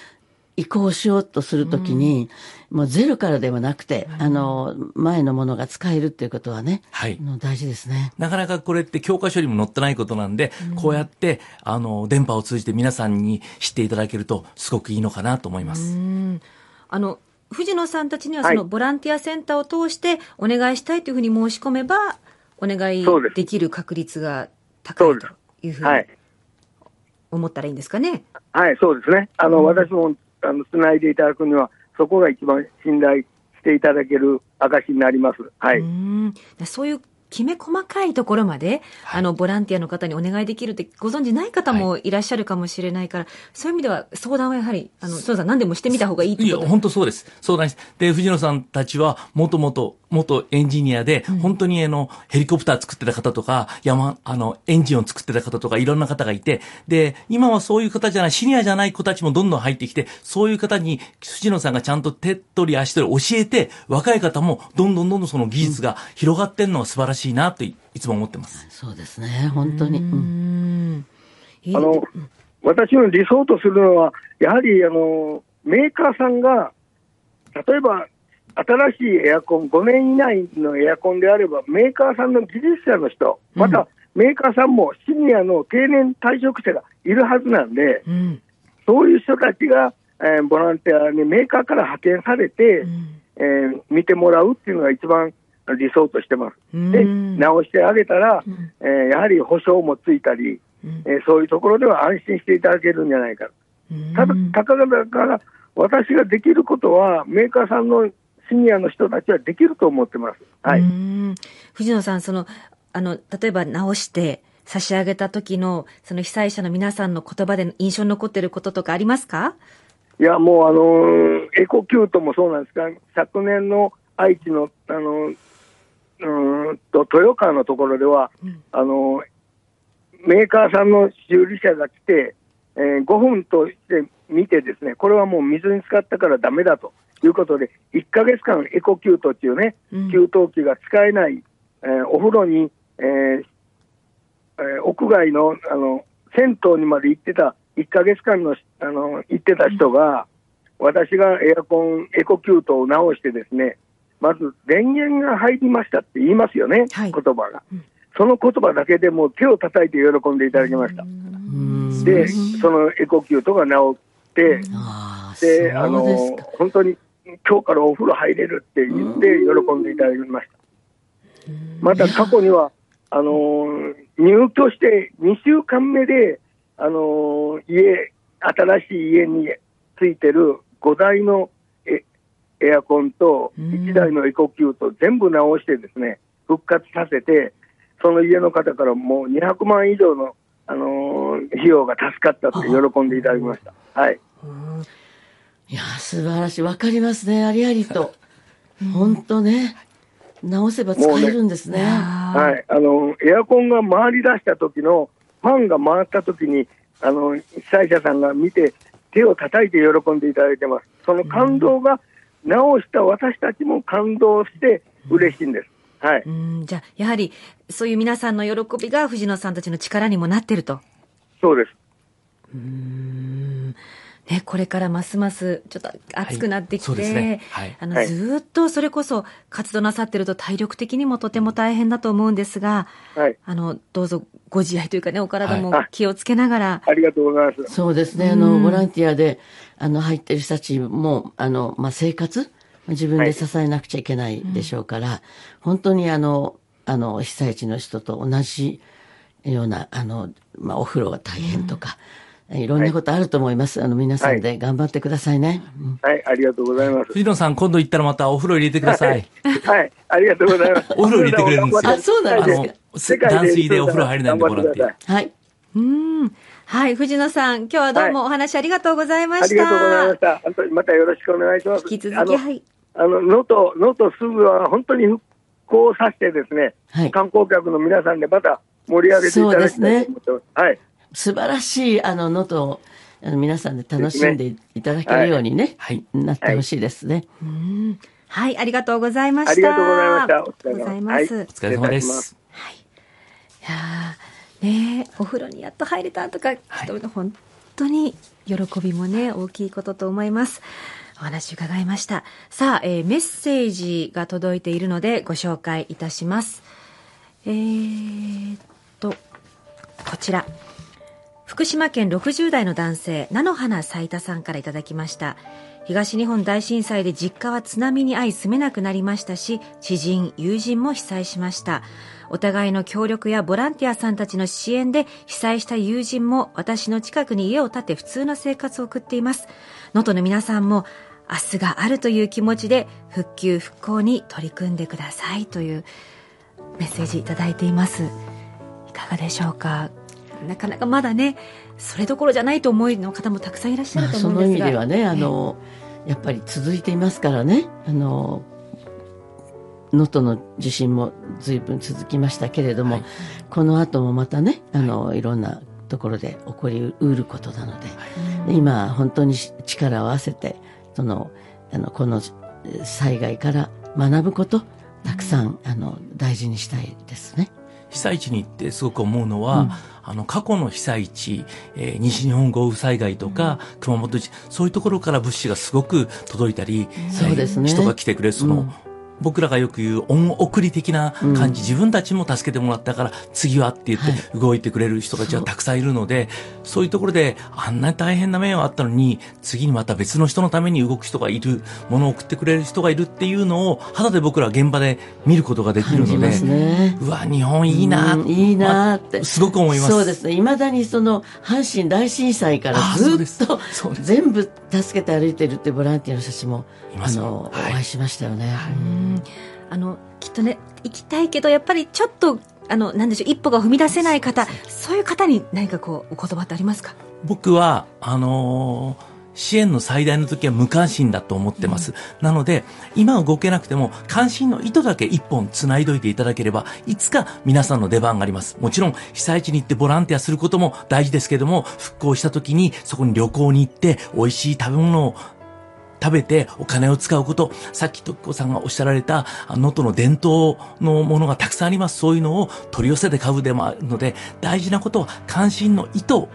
移行しようとするときに、もうゼロからではなくて、あの、前のものが使えるっていうことはね、はい。大事ですね。なかなかこれって教科書にも載ってないことなんで、こうやって、あの、電波を通じて皆さんに知っていただけると、すごくいいのかなと思います。うん。あの、藤野さんたちにははい。そのボランティアセンターを通してお願いしたいというふうに申し込めば、お願いできる確率が高いというふうにはい。思ったらいいんですかね？はい、そうですね。あの、私も、あの、つないでいただくには、そこが一番信頼していただける証になります。はい。うんそういうきめ細かいところまで、あの、ボランティアの方にお願いできるってご存知ない方もいらっしゃるかもしれないから、そういう意味では相談はやはり、あの、そうさん何でもしてみた方がいいっていや、こと本当そうです。相談して。で、藤野さんたちは、もともと、元エンジニアで、本当にあの、ヘリコプター作ってた方とか、山、あの、エンジンを作ってた方とか、いろんな方がいて、で、今はそういう方じゃない、シニアじゃない子たちもどんどん入ってきて、そういう方に、藤野さんがちゃんと手っ取り足取り教えて、若い方も、どんどんどんどんその技術が広がってんのが素晴らしいなとい、いつも思ってます。そうですね、本当に。うんあの、私の理想とするのは、やはり、あの、メーカーさんが、例えば、新しいエアコン、5年以内のエアコンであれば、メーカーさんの技術者の人、また、メーカーさんもシニアの定年退職者がいるはずなんで、そういう人たちが、えーボランティアにメーカーから派遣されて、えー見てもらうっていうのが一番理想としてます。で、直してあげたら、えーやはり保証もついたり、えーそういうところでは安心していただけるんじゃないか。ただ、たかがだから、私ができることは、メーカーさんのシニアの人たちはできると思ってます。はい。うん藤野さん、その、あの、例えば直して差し上げた時の、その被災者の皆さんの言葉で印象に残っていることとかありますか？いや、もうあのーエコキュートもそうなんですが、昨年の愛知の、あのーうーんと、豊川のところでは、あのーメーカーさんの修理車が来て、えー5分として見てですね、これはもう水に浸かったからダメだということで、1ヶ月間エコキュートっていうね、給湯器が使えない、えーお風呂に、えーえー屋外のあの銭湯にまで行ってた、1ヶ月間のあの行ってた人が、私がエアコン、エコキュートを直してですね、まず電源が入りましたって言いますよね、言葉が。その言葉だけでもう手を叩いて喜んでいただきました。で、そのエコキュートが直って、で、あの、本当に今日からお風呂入れるって言って喜んでいただきました。また過去には、あのー入居して2週間目で、あのー家、新しい家についてる5台のエエアコンと1台のエコキュート全部直してですね、復活させて、その家の方からもう200万以上の、あのー費用が助かったって喜んでいただきました。はい。いや、素晴らしい。わかりますね。ありありと。本当ね。直せば使えるんですね。はい。あの、エアコンが回り出した時の、ファンが回った時に、あの、被災者さんが見て、手を叩いて喜んでいただいてます。その感動が、直した私たちも感動して嬉しいんです。はい。うんじゃあ、やはり、そういう皆さんの喜びが藤野さんたちの力にもなってると。そうです。ね、これからますますちょっと暑くなってきて、そうですね。はい。あの、はい。ずーっとそれこそ活動なさってると体力的にもとても大変だと思うんですが、はい。あの、どうぞご自愛というかね、お体もはい。気をつけながら、ありがとうございます。そうですね。あの、ボランティアで、あの、入ってる人たちも、あの、まあ、生活自分で支えなくちゃいけないでしょうから、本当にあの、あの、被災地の人と同じ、えような、あの、まあ、お風呂が大変とか、いろんなことあると思います。はい、あの、皆さんで頑張ってくださいね。はい、はい、ありがとうございます。藤野さん、今度行ったらまたお風呂入れてください。はい、ありがとうございます。お風呂入れてくれるんですよ。あ、そうなんですか。断水でお風呂入れないんでもらって。はい。うん。はい、藤野さん、今日はどうもお話ありがとうございました。はい、ありがとうございました。またよろしくお願いします。引き続き、はい。あの、能登、能登すぐは本当に復興させてですね、はい、観光客の皆さんでまた盛り上げていただきたいと思ってます。すね、はい。素晴らしい、あの、能登、あの皆さんで楽しんでいただけるようにね、はい、なってほしいですね。はい、ありがとうございました。ありがとうございました。お疲れ様です。お疲れ様です。はい。いやねお風呂にやっと入れたとか、人々本当に喜びもね、大きいことと思います。お話伺いました。さあ、えー、メッセージが届いているのでご紹介いたします。えー、っと、こちら。福島県60代の男性、菜の花咲いたさんからいただきました。東日本大震災で実家は津波に遭い住めなくなりましたし、知人、友人も被災しました。お互いの協力やボランティアさんたちの支援で被災した友人も私の近くに家を建て普通の生活を送っています。能登の皆さんも明日があるという気持ちで復旧復興に取り組んでくださいというメッセージいただいています。いかがでしょうか？なかなかまだねそれどころじゃないと思いの方もたくさんいらっしゃると思うんですが、まあ、その意味ではねあの、やっぱり続いていますからね。あの能登の地震も随分続きましたけれども、はい、この後もまたねあのい。ろんなところで起こりうることなので、はい、今本当に力を合わせてそのあのこの災害から学ぶことたくさん、うん、あの大事にしたいですね。被災地に行ってすごく思うのは、うん、あの過去の被災地、えー、西日本豪雨災害とか、うん、熊本地そういうところから物資がすごく届いたり、そうですね、人が来てくれるその、僕らがよく言う恩送り的な感じ、うん、自分たちも助けてもらったから次はって言って動いてくれる人たちはたくさんいるので、はい、そういうところであんなに大変な面はあったのに次にまた別の人のために動く人がいるものを送ってくれる人がいるっていうのを肌で僕らは現場で見ることができるので、ね、うわ日本いいな、うん、いいなって、すごく思います。そうですね。いまだにその阪神大震災からずっと全部助けて歩いてるってボランティアの人たちもあの、はい、お会いしましたよね。うんあのきっとね行きたいけどやっぱりちょっとあのなんでしょう一歩が踏み出せない方そういう方に何かこうお言葉ってありますか？僕はあのー支援の最大の時は無関心だと思ってます。うん、なので、今動けなくても、関心の糸だけ一本繋いどいていただければ、いつか皆さんの出番があります。もちろん、被災地に行ってボランティアすることも大事ですけども、復興した時にそこに旅行に行って、美味しい食べ物を食べてお金を使うこと、さっきとっこさんがおっしゃられた、能登の伝統のものがたくさんあります。そういうのを取り寄せて買うでもあるので、大事なことは関心の糸を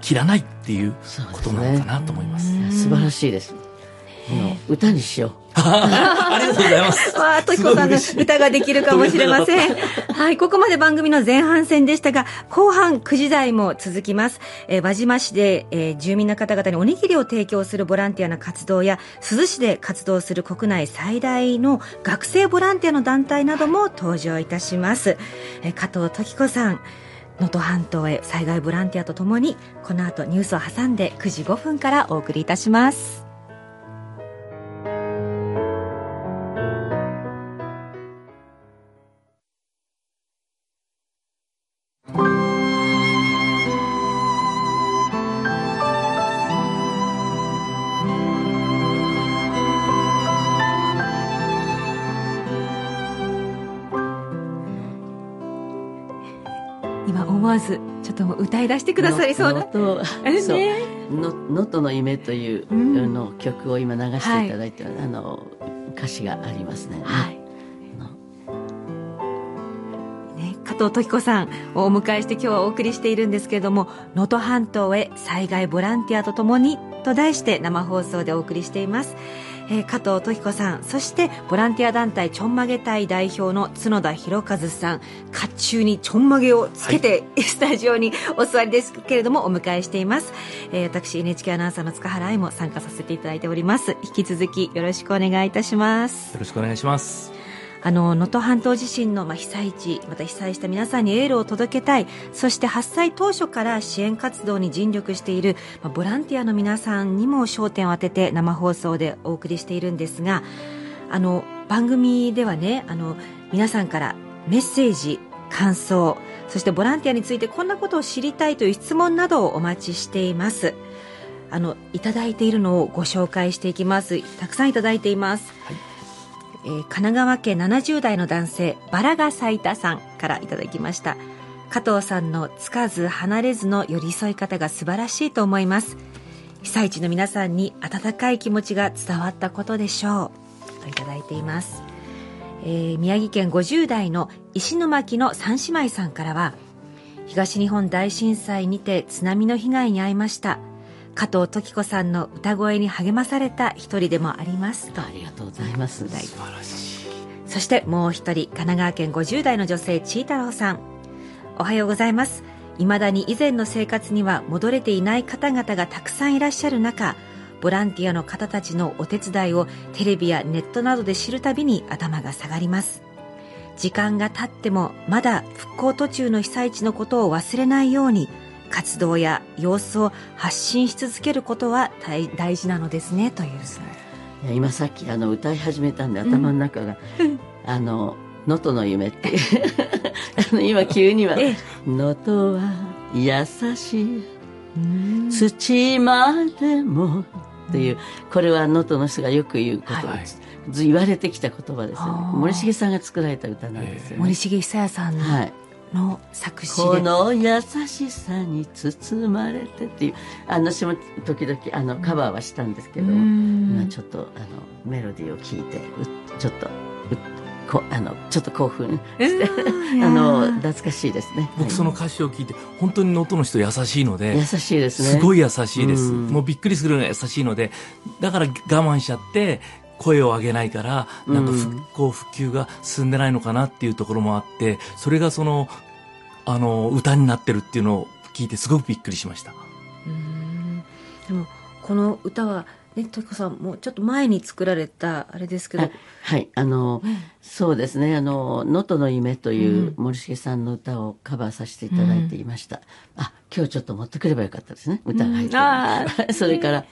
切らないっていうことなのかなと思います。すね、素晴らしいです。歌にしよう。ありがとうございます。わあ、ときこさんの歌ができるかもしれません。はい、ここまで番組の前半戦でしたが、後半9時台も続きます。えー、輪島市で、えー、住民の方々におにぎりを提供するボランティアの活動や、珠洲市で活動する国内最大の学生ボランティアの団体なども登場いたします。えー、加藤時子さん。能登半島へ災害ボランティアとともにこの後ニュースを挟んで9時5分からお送りいたします。ずちょっと歌い出してくださりそうな。能登の夢というの曲を今流していただいて、うん、あの歌詞がありますね。はい。加藤時子さんをお迎えして今日はお送りしているんですけれども能登半島へ災害ボランティアとともにと題して生放送でお送りしています。えー、加藤時子さんそしてボランティア団体ちょんまげ隊代表の角田博和さん甲冑にちょんまげをつけて、はい、スタジオにお座りですけれどもお迎えしています、えー、私 NHK アナウンサーの塚原愛も参加させていただいております。引き続きよろしくお願いいたします。よろしくお願いしますあの、能登半島地震の、被災地、また被災した皆さんにエールを届けたい、そして発災当初から支援活動に尽力している、ボランティアの皆さんにも焦点を当てて生放送でお送りしているんですが、あの、番組ではね、あの、皆さんからメッセージ、感想、そしてボランティアについてこんなことを知りたいという質問などをお待ちしています。あの、いただいているのをご紹介していきます。たくさんいただいています。はい、えー、神奈川県70代の男性、バラが咲いたさんからいただきました。加藤さんのつかず離れずの寄り添い方が素晴らしいと思います。被災地の皆さんに温かい気持ちが伝わったことでしょう。といただいています。えー、宮城県50代の石巻の三姉妹さんからは、東日本大震災にて津波の被害に遭いました。加藤時子さんの歌声に励まされた一人でもありますと。ありがとうございます。素晴らしい。そしてもう一人神奈川県50代の女性ちい太郎さん。おはようございます。未だに以前の生活には戻れていない方々がたくさんいらっしゃる中ボランティアの方たちのお手伝いをテレビやネットなどで知るたびに頭が下がります。時間が経ってもまだ復興途中の被災地のことを忘れないように活動や様子を発信し続けることは大事なのですねという。今さっきあの歌い始めたんで頭の中が、うん、あの「能登の夢」って。い うあの今急には「能登は優しい。土までも」っていうこれは能登の人がよく言うことです、はい、言われてきた言葉ですよね。森重さんが作られた歌なんですよね。森重久彌さんの、はいの作詞この優しさに包まれてっていうあの私も時々あのカバーはしたんですけど今ちょっとあのメロディーを聞いてちょっとこあのちょっと興奮して、あの懐かしいですね。僕その歌詞を聞いて本当に能登の人優しいので優しいですね。すごい優しいです。もうびっくりするぐらい優しいのでだから我慢しちゃって声を上げないから、なんか復興復旧が進んでないのかなっていうところもあって、それがその、あの、歌になってるっていうのを聞いてすごくびっくりしました。うん。でも、この歌は、ね、時子さん、もうちょっと前に作られた、あれですけど。はい、あの、うん、そうですね、あの、能登の夢という森重さんの歌をカバーさせていただいていました。うん、あ、今日ちょっと持ってくればよかったですね、歌が入ってる。それから、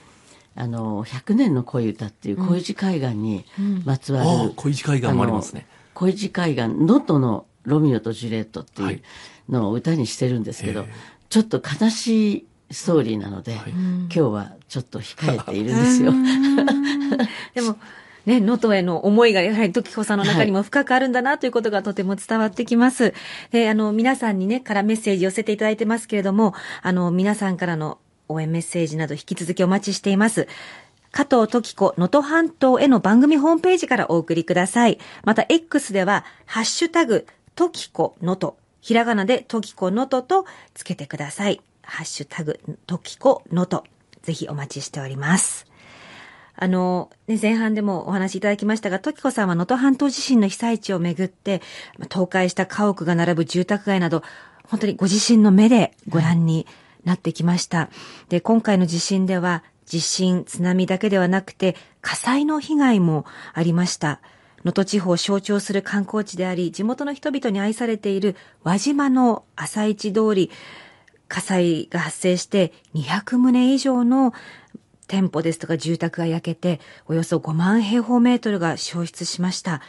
あの、100年の恋歌っていう小石海岸にまつわる。うん、小石海岸もありますね。小石海岸、能登のロミオとジュレットっていうのを歌にしてるんですけど、はい、ちょっと悲しいストーリーなので、はい、今日はちょっと控えているんですよ。でも、ね、能登への思いがやはり時子さんの中にも深くあるんだなということがとても伝わってきます。で、あの、皆さんにね、からメッセージ寄せていただいてますけれども、あの、皆さんからの応援メッセージなど引き続きお待ちしています。加藤時子、能登半島への番組ホームページからお送りください。また X では、ハッシュタグ、時子能登、ひらがなで時子能登とつけてください。ハッシュタグ、時子能登、ぜひお待ちしております。あの、ね、前半でもお話しいただきましたが、時子さんは能登半島地震の被災地をめぐって、倒壊した家屋が並ぶ住宅街など、本当にご自身の目でご覧になってきました。で、今回の地震では、地震、津波だけではなくて、火災の被害もありました。能登地方を象徴する観光地であり、地元の人々に愛されている輪島の朝市通り、火災が発生して200棟以上の店舗ですとか住宅が焼けて、およそ5万平方メートルが消失しました。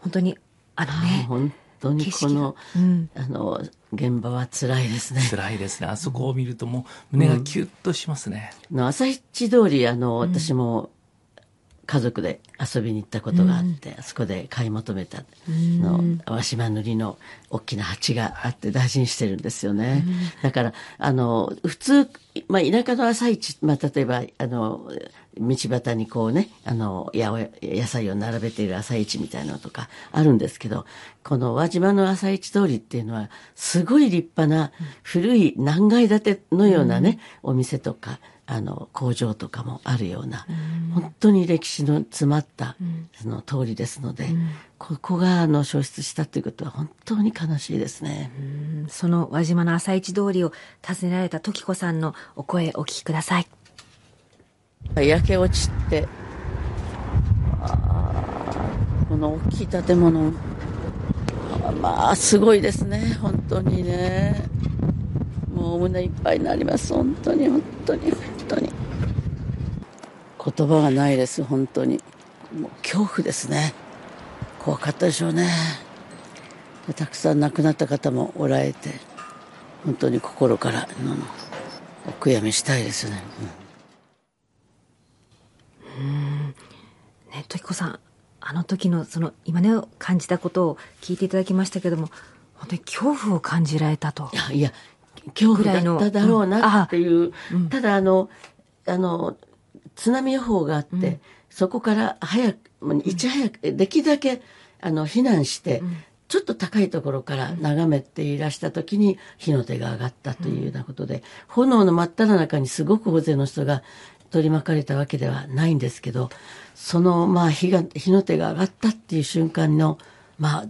本当に、あのね、本当にこの、うん、あの、現場は辛いですね。辛いですね。あそこを見るともう胸がキュッとしますね。うん、朝市通り、あの、私も家族で遊びに行ったことがあって、うん、あそこで買い求めたの、和島塗りの大きな鉢があって大事にしてるんですよね。うん、だから、あの、普通、まあ、田舎の朝市、まあ、例えば、あの、道端にこうね、あの、や野菜を並べている朝市みたいなのとかあるんですけど、この輪島の朝市通りっていうのは、すごい立派な古い何階建てのようなね、お店とか、あの工場とかもあるような、うん、本当に歴史の詰まった、その通りですので、うん、ここがあの消失したということは本当に悲しいですね。その輪島の朝市通りを訪ねられた時子さんのお声お聞きください。焼け落ちてこの大きい建物まあすごいですね本当にねもう胸いっぱいになります。本当に本当に本当に。言葉がないです本当に。もう恐怖ですね。怖かったでしょうね。たくさん亡くなった方もおられて本当に心からのお悔やみしたいですね、うん、うん。ね時子さんあの時のその今ね感じたことを聞いていただきましたけども本当に恐怖を感じられたと。いやいや恐怖だっただろうなっていう、うん、ただあのあの津波予報があって、うん、そこから早くいち早くできるだけあの避難して、ちょっと高いところから眺めていらした時に火の手が上がったというようなことで、炎の真っ只中にすごく大勢の人が取り巻かれたわけではないんですけどそのまあ火が火の手が上がったっていう瞬間のまあ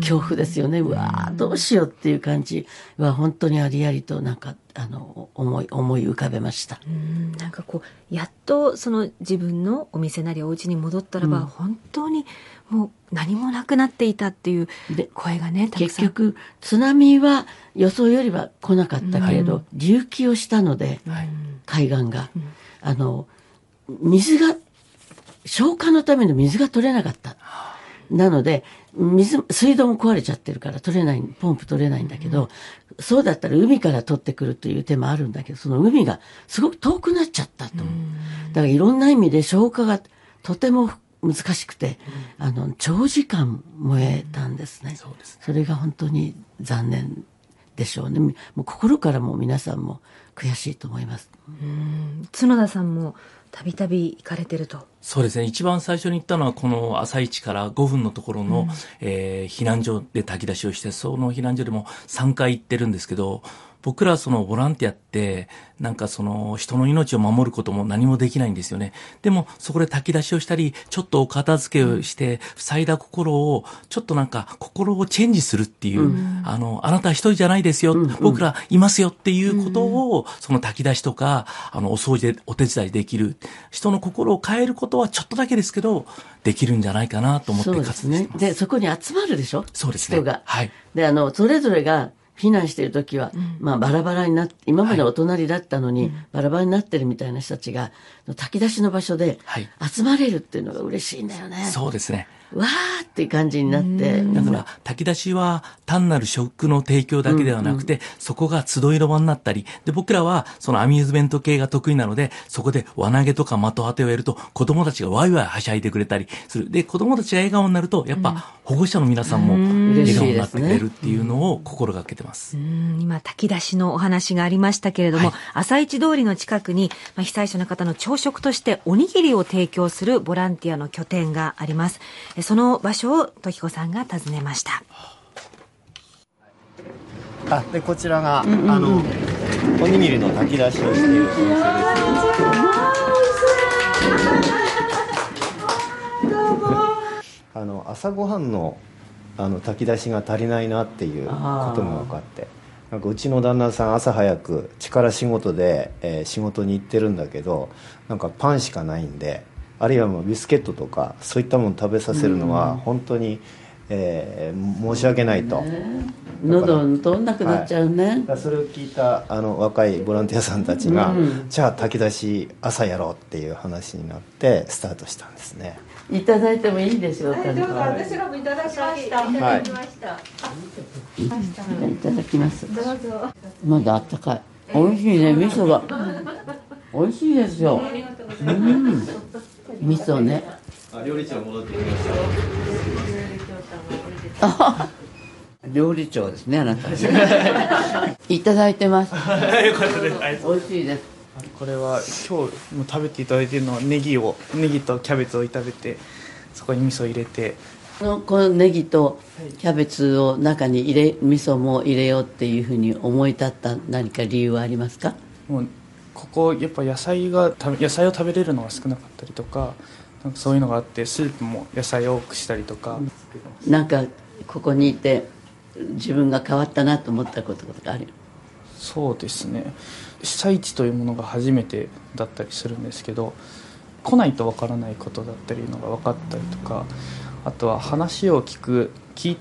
恐怖ですよね、うん、うわどうしようっていう感じは本当にありありとなんかあの思い思い浮かべました。うん。なんかこうやっとその自分のお店なりお家に戻ったらば、うん、本当にもう何もなくなっていたっていう声がね結局津波は予想よりは来なかったけれど、うん、隆起をしたので、海岸が、あの水が消火のための水が取れなかった。なので、水、水道も壊れちゃってるから取れない、ポンプ取れないんだけど、うん、そうだったら海から取ってくるという手もあるんだけど、その海がすごく遠くなっちゃったと思う。だからいろんな意味で消火がとても難しくて、うん、あの、長時間燃えたんですね。うん、そうですねそれが本当に残念でしょうね。もう心からも皆さんも悔しいと思います。角田さんもたびたび行かれてると。そうですね。一番最初に行ったのは、この朝市から5分のところの、うん、えー、避難所で炊き出しをして、その避難所でも3回行ってるんですけど、僕らそのボランティアって、なんかその人の命を守ることも何もできないんですよね。でもそこで炊き出しをしたり、ちょっとお片付けをして、塞いだ心を、ちょっとなんか心をチェンジするっていう、うん、あの、あなた一人じゃないですよ、うんうん、僕らいますよっていうことを、その炊き出しとか、あの、お掃除でお手伝いできる。人の心を変えることはちょっとだけですけど、できるんじゃないかなと思って活動してます。で、ね、そこに集まるでしょ？そうですね。人が。はい。で、あの、それぞれが、避難している時は、うん、まあバラバラになって、今までお隣だったのに、はい、バラバラになってるみたいな人たちが、炊き出しの場所で集まれるっていうのが嬉しいんだよね。そうですね。わーっていう感じになって。だから、炊き出しは単なる食の提供だけではなくて、うんうん、そこが集いの場になったり、で、僕らはそのアミューズメント系が得意なので、そこで輪投げとか的当てをやると、子供たちがワイワイはしゃいでくれたりする。で、子供たちが笑顔になると、やっぱ保護者の皆さんも笑顔になってくれるっていうのを心がけてます。うん、今、炊き出しのお話がありましたけれども、はい、朝市通りの近くに、まあ、被災者の方の朝食としておにぎりを提供するボランティアの拠点があります。その場所を時子さんが訪ねました。あでこちらが、うんうんうん、あのおにぎりの炊き出しをしているお店です。あの朝ごはんのあの炊き出しが足りないなっていうことが分かって。なんかうちの旦那さん朝早く力仕事で、えー、仕事に行ってるんだけどなんかパンしかないんであるいはもうビスケットとかそういったものを食べさせるのは本当に、えー、申し訳ないと、ね、喉通んなくなっちゃうね、はい、それを聞いたあの若いボランティアさんたちが、うん、じゃあ炊き出し朝やろうっていう話になってスタートしたんですね。いただいてもいいでしょうか、ね、私らもいただきましたいただきました、はい、いただきますどうぞ。まだあったかい。美味しいね味噌が。美味しいですよ。うん味噌ね。あ料理長戻ってきました。料理長ですねあなた。いただいてます。よかったです。美味しいです。これは今日も食べていただいているのはネギをネギとキャベツを炒めてそこに味噌入れて。のこのネギとキャベツを中に入れ味噌も入れようっていうふうに思い立った何か理由はありますか？もうここやっぱ野菜が野菜を食べれるのが少なかったりとかなんかそういうのがあってスープも野菜を多くしたりとか、なんかここにいて自分が変わったなと思ったこととかある？そうですね。被災地というものが初めてだったりするんですけど来ないとわからないことだったりのが分かったりとかあとは話を聞く聞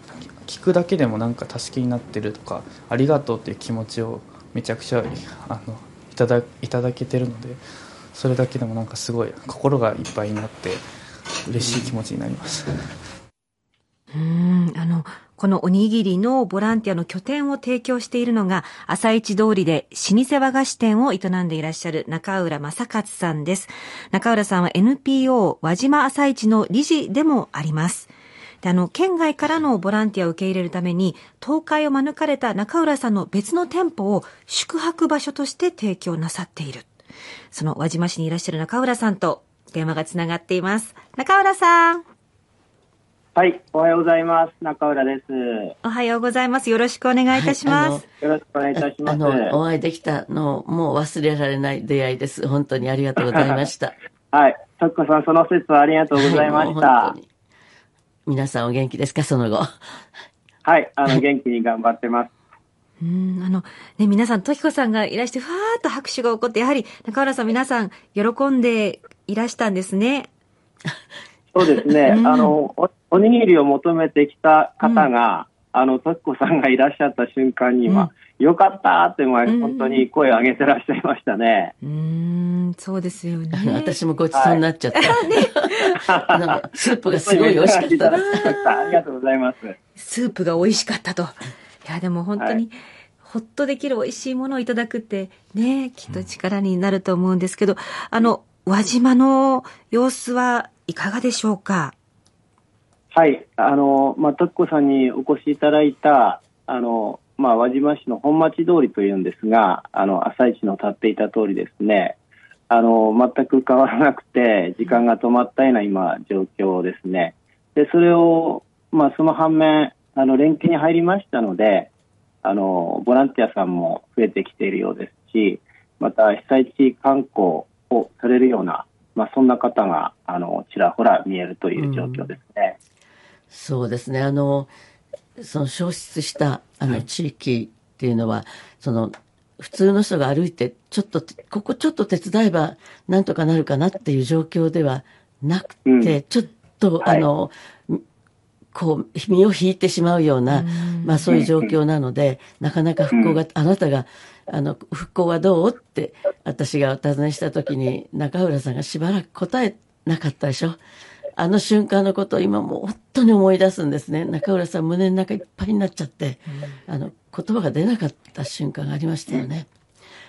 聞くだけでもなんか助けになってるとかありがとうっていう気持ちをめちゃくちゃあのいただいただけてるのでそれだけでもなんかすごい心がいっぱいになって嬉しい気持ちになります。うんあのこのおにぎりのボランティアの拠点を提供しているのが、朝市通りで老舗和菓子店を営んでいらっしゃる中浦正勝さんです。中浦さんは NPO 輪島朝市の理事でもあります。で、あの、県外からのボランティアを受け入れるために、倒壊を免れた中浦さんの別の店舗を宿泊場所として提供なさっている。その輪島市にいらっしゃる中浦さんと電話がつながっています。中浦さん。はい、おはようございます。中浦です。おはようございます。よろしくお願いいたします。はい、よろしくお願いいたします。あの、お会いできたの、もう忘れられない出会いです。本当にありがとうございました。はい、とっこさん、その説はありがとうございました。はい、皆さんお元気ですか、その後。はい、あの、元気に頑張ってます。うん、あの、ね、皆さん、ときこさんがいらして、ふわーっと拍手が起こって、やはり、中浦さん皆さん、喜んでいらしたんですね。そうですね。うん、あのお、おにぎりを求めてきた方が、うん、あの、ときこさんがいらっしゃった瞬間には、うん、よかったって、まあ、本当に声を上げてらっしゃいましたね。うん、そうですよね。私もごちそうになっちゃった。はい、スープがすごい美味しかった。ありがとうございます。スープが美味しかったと。いや、でも本当に、はいほっとできる美味しいものをいただくってね、きっと力になると思うんですけど、あの、輪島の様子はいかがでしょうか？はい、あの、まあ、とっこさんにお越しいただいた、あの、まあ、輪島市の本町通りというんですが、あの、朝市の立っていた通りですね、あの、全く変わらなくて、時間が止まったような今、状況ですね。で、それを、まあ、その反面、あの、連携に入りましたので、あの、ボランティアさんも増えてきているようですし、また、被災地観光をされるような、まあ、そんな方が、あの、ちらほら見えるという状況ですね。うん、そうですね。あの、その消失したあの地域っていうのは、はい、その普通の人が歩いてちょっとここちょっと手伝えばなんとかなるかなっていう状況ではなくて、うん、ちょっと、はい、あのこう身を引いてしまうような、まあそういう状況なのでなかなか復興が、あなたがあの復興はどうって私がお尋ねした時に中浦さんがしばらく答えなかったでしょ。あの瞬間のことを今もう本当に思い出すんですね。中浦さん胸の中いっぱいになっちゃって、うん、あの、言葉が出なかった瞬間がありましたよね。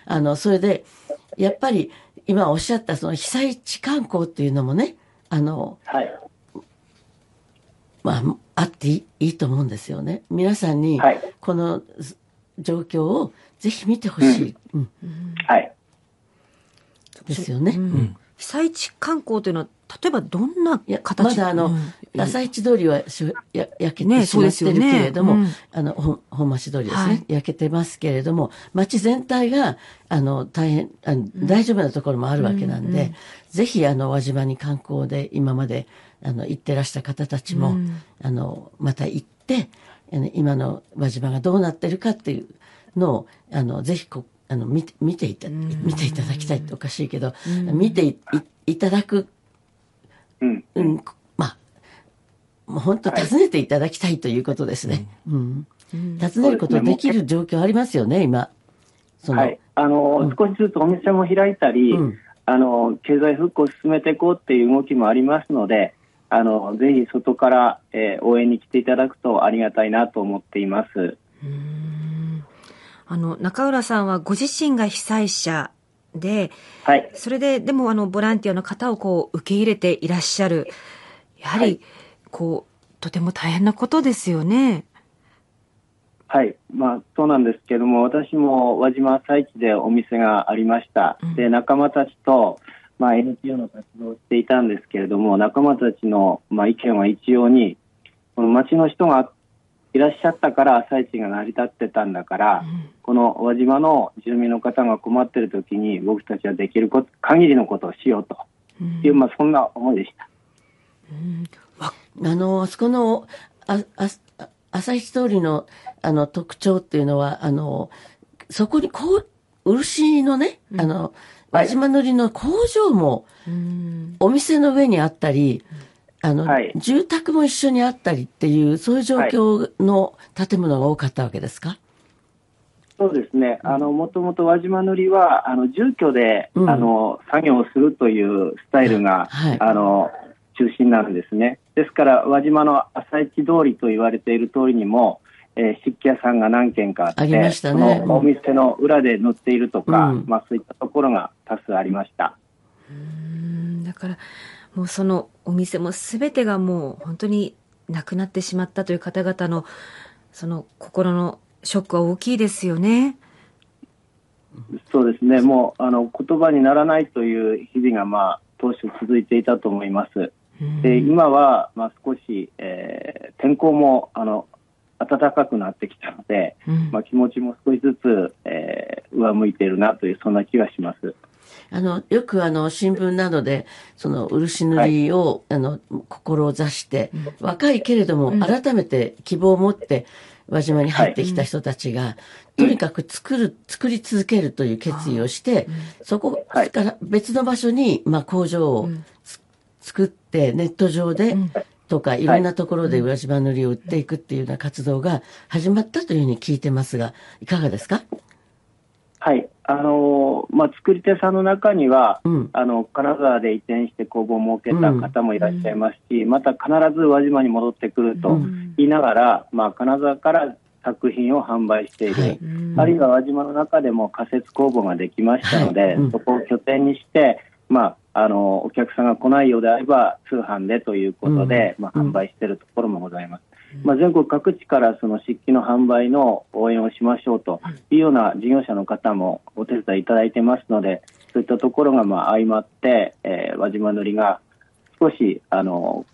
あの、それで、やっぱり今おっしゃったその被災地観光っていうのもね、あの、はい、まあ、あっていいと思うんですよね。皆さんに、この状況をぜひ見てほしい。うん。はい。ですよね。うん。被災地観光というのは例えばどんな形？まだあの、うん、朝市通りはしや焼けてしまってるけれども、ねねうん、あの、本町通りですね、はい、焼けてますけれども、町全体が、あの、大変、あの大丈夫なところもあるわけなんで、うんうん、ぜひ、あの、輪島に観光で今まで、あの、行ってらした方たちも、うん、あの、また行って、今の輪島がどうなってるかっていうのを、あの、ぜひこ、あの、見て、見ていた、見ていただきたいっておかしいけど、見ていいただくうん、うん、まあ、もう本当訪ねていただきたいということですね。うん。うん、訪ねることできる状況ありますよね、今。そのはい。あの、うん、少しずつお店も開いたり、うん、あの、経済復興を進めていこうっていう動きもありますので、あの、ぜひ外から、えー、応援に来ていただくとありがたいなと思っています。あの、中浦さんはご自身が被災者で、はい、それででもあのボランティアの方をこう受け入れていらっしゃる。やはり、こうとても大変なことですよね。はい、まあ、そうなんですけども、私も輪島朝市でお店がありました。うん、で、仲間たちと、まあ、NPO の活動をしていたんですけれども、仲間たちの、まあ、意見は一様に、この町の人がいらっしゃったから朝市が成り立ってたんだから、うん、この輪島の住民の方が困ってる時に僕たちはできること限りのことをしようと。いう、うん、まあ、そんな思いでした。うん、あのあそこのああ朝市通りのあの特徴っていうのはあのそこにこう漆のね、あの輪島塗の工場もお店の上にあったり、あの、はい、住宅も一緒にあったりっていう、そういう状況の建物が多かったわけですか、そうですね。あの、もともと輪島塗は、あの、住居で、うん、あの、作業をするというスタイルが、はい、あの、中心なんですね。ですから、輪島の朝市通りと言われている通りにも、えー、漆器屋さんが何軒かあって、あね、そのお店の裏で塗っているとか、うん、まあそういったところが多数ありました。うんだから、もうそのお店もすべてがもう本当になくなってしまったという方々の、その心のショックは大きいですよね。そうですね、もうあの言葉にならないという日々が、まあ、当初続いていたと思います。で今は、まあ、少し、えー、天候もあの暖かくなってきたので、うん、まあ、気持ちも少しずつ、えー、上向いているなというそんな気がします。あのよくあの新聞などでその漆塗りを、はい、あの志して、若いけれども改めて希望を持って輪島に入ってきた人たちが、はい、とにかく作る作り続けるという決意をして、そこから別の場所に、まあ、工場を、作ってネット上で、とかい。ろんなところで裏島塗りを売っていくっていうような活動が始まったというふうに聞いてますが、いかがですか？はい。あのまあ、作り手さんの中には、うん、あの金沢で移転して工房を設けた方もいらっしゃいますし、うん、また必ず輪島に戻ってくると言いながら、うん、まあ、金沢から作品を販売している、はい、あるいは輪島の中でも仮設工房ができましたので、はい、そこを拠点にして、まあ、あのお客さんが来ないようであれば通販でということで、うん、まあ、販売しているところもございます。うん、まあ、全国各地からその漆器の販売の応援をしましょうというような事業者の方もお手伝いいただいてますので、そういったところがまあ相まって、えー、輪島塗が少しあの、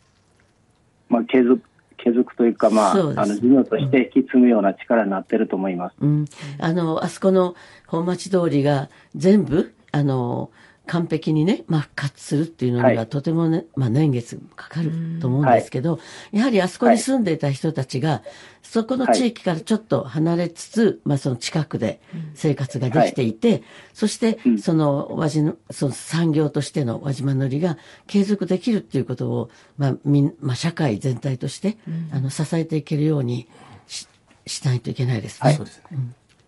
まあ、継続継続というか、まあ、あの事業として引き継ぐような力になっていると思います。うん、あのあそこの本町通りが全部あの完璧にね、まあ、復活するっていうのにはとてもね、はい、まあ、年月かかると思うんですけど、やはりあそこに住んでいた人たちが、そこの地域からちょっと離れつつ、まあ、その近くで生活ができていて、そして、その和島、その産業としての輪島塗りが継続できるっていうことを、まあ、みん、まあ、社会全体として、あの、支えていけるようにししないといけないですね。はい、そうですね。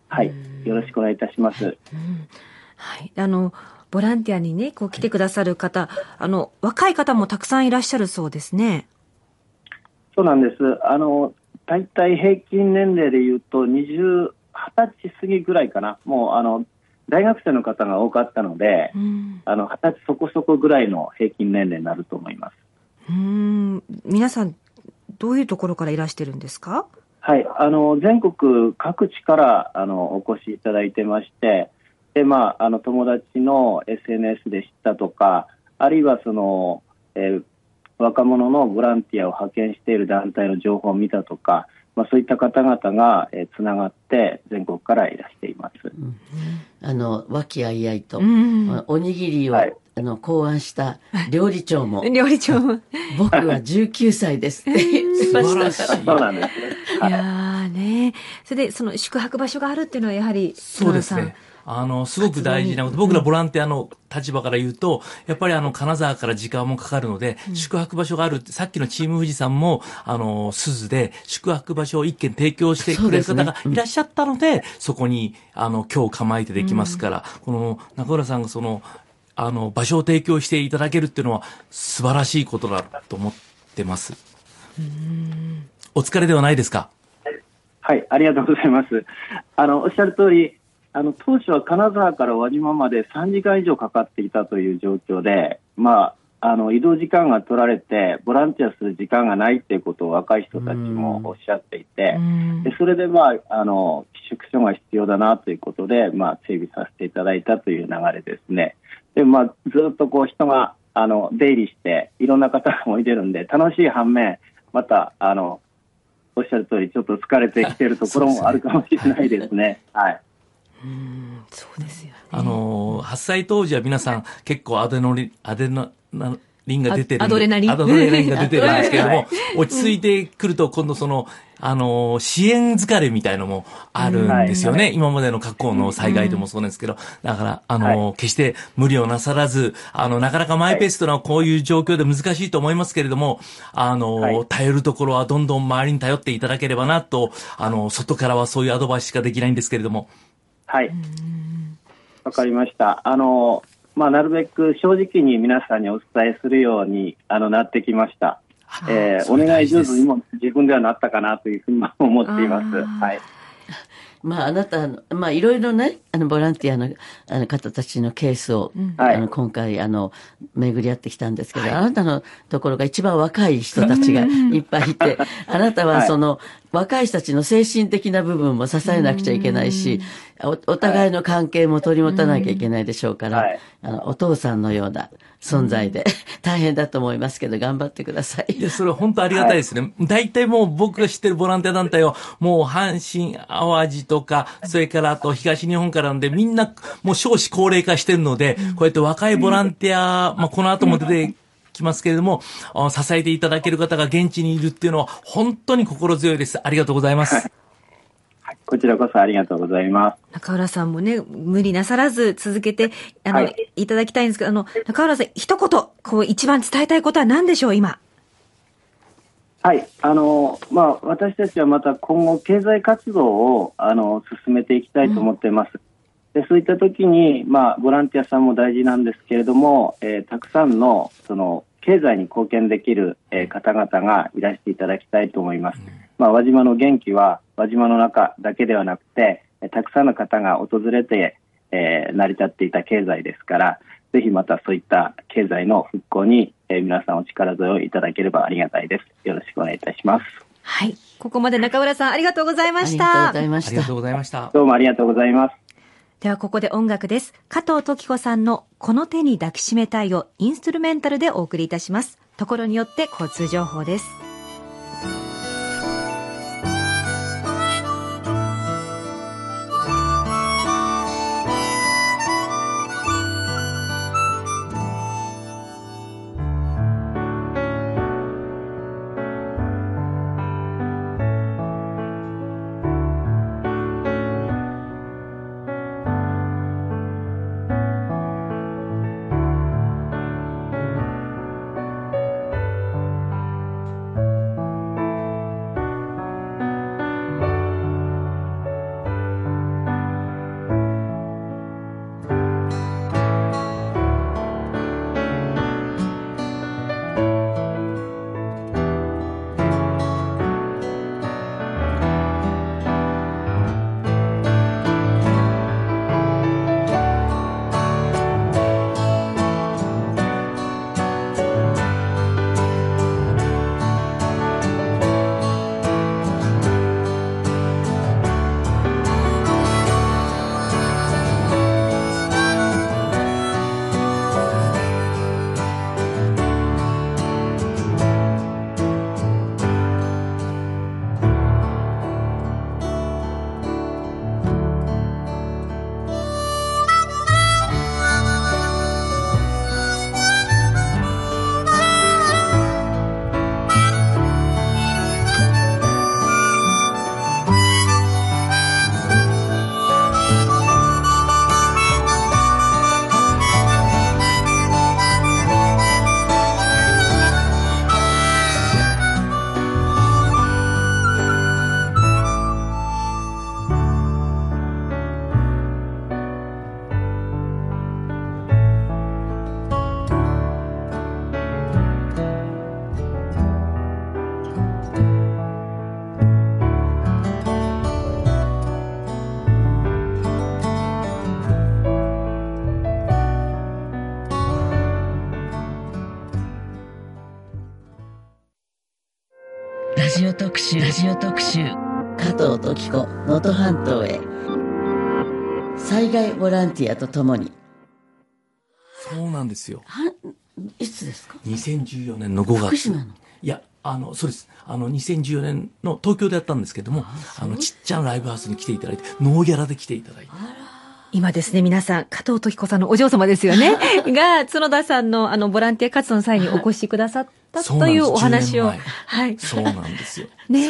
はい。よろしくお願いいたします。はい。あの、ボランティアにね、こう来てくださる方、あの、若い方もたくさんいらっしゃるそうですね。そうなんです。あの、大体平均年齢でいうと、20、20歳過ぎぐらいかな。もう、あの、大学生の方が多かったので、うん、あの、20歳そこそこぐらいの平均年齢になると思います。うん。皆さん、どういうところからいらしてるんですか？はい、あの全国各地からあのお越しいただいてまして、で、まあ、あの友達の SNS で知ったとか、あるいはその、えー、若者のボランティアを派遣している団体の情報を見たとか、まあ、そういった方々が、えー、つながって全国からいらしています。うん、あの和気あいあいと、うん、おにぎりを、はい、あの考案した料理長も。料理長も。僕は19歳ですって。言ってました。そうなんですね。い。やね、それでその宿泊場所があるっていうのはやはりそうですね。あの、すごく大事なこと。僕らボランティアの立場から言うと、やっぱりあの、金沢から時間もかかるので、うん、宿泊場所があるって、さっきのチーム富士さんも、あの、鈴で宿泊場所を一軒提供してくれる方がいらっしゃったので、そ、ねうん、こに、あの、今日構えてできますから、うん、この、中村さんがその、あの、場所を提供していただけるっていうのは、素晴らしいことだと思ってます。お疲れではないですか？はい、ありがとうございます。あの、おっしゃる通り、あの当初は金沢から輪島まで3時間以上かかっていたという状況で、まあ、あの移動時間が取られて、ボランティアする時間がないということを若い人たちもおっしゃっていて、でそれで、まあ、あの寄宿所が必要だなということで、まあ、整備させていただいたという流れですね。でまあ、ずっとこう人があの出入りして、いろんな方がおいでるんで、楽しい反面、またあのおっしゃる通り、ちょっと疲れてきているところもあるかもしれないですね。はいうんそうですよ、ね、あの、発災当時は皆さん結構アデノリ、アデノ、リンが出てるアドレナリン。アドレナリンが出てるんですけれども、落ち着いてくると、今度その、あの、支援疲れみたいのもあるんですよね。今までの過去の災害でもそうなんですけど、だから、あの、決して無理をなさらず、あの、なかなかマイペースというのはこういう状況で難しいと思いますけれども、あの、頼るところはどんどん周りに頼っていただければなと、あの、外からはそういうアドバイスしかできないんですけれども。はい。わかりました。あの、まあ、なるべく正直に皆さんにお伝えするようにあのなってきました。えー、お願い上手にも自分ではなったかなというふうに思っています。はい。まあ、あなた、まあ、いろいろね、あの、ボランティアのあの方たちのケースを、うん、あの、今回、あの、巡り合ってきたんですけど、はい、あなたのところが一番若い人たちがいっぱいいて、あなたはその、はい、若い人たちの精神的な部分も支えなくちゃいけないし、おお互いの関係も取り持たなきゃいけないでしょうから、はい、あのお父さんのような存在で、大変だと思いますけど、頑張ってください。で、それは本当ありがたいですね。大体もう僕が知ってるボランティア団体は、もう阪神淡路とか、それからあと東日本からなんで、みんなもう少子高齢化してるので、こうやって若いボランティア、まあこの後も出て、きますけれども、支えていただける方が現地にいるっていうのは本当に心強いです。ありがとうございます。こちらこそありがとうございます。中浦さんもね、無理なさらず続けて、あの、はい、いただきたいんですけど、あの、中浦さん、一言、こう、一番伝えたいことは何でしょう、今？はい、あの、まあ、私たちはまた今後、経済活動を、あの、進めていきたいと思っています。うん、でそういった時に、まあ、ボランティアさんも大事なんですけれども、えー、たくさんの、その、経済に貢献できる、えー、方々がいらしていただきたいと思います。うん、まあ、輪島の元気は、輪島の中だけではなくて、たくさんの方が訪れて、えー、成り立っていた経済ですから、ぜひまたそういった経済の復興に、えー、皆さんお力添えをいただければありがたいです。よろしくお願いいたします。はい。ここまで中村さんありがとうございました。ありがとうございました。ありがとうございました。どうもありがとうございます。ではここで音楽です。加藤時子さんのこの手に抱きしめたいをインストゥルメンタルでお送りいたします。ところによって交通情報です。ティアとともに。そうなんですよ。いつですか？2014年の5月。福島の。いやあのそうです。あの2014年の東京でやったんですけどもあのちっちゃなライブハウスに来ていただいてノーギャラで来ていただいて。今ですね、皆さん、加藤時子さんのお嬢様ですよね。が、角田さんのあの、ボランティア活動の際にお越しくださったというお話を。はい。そうなんですよ。ね。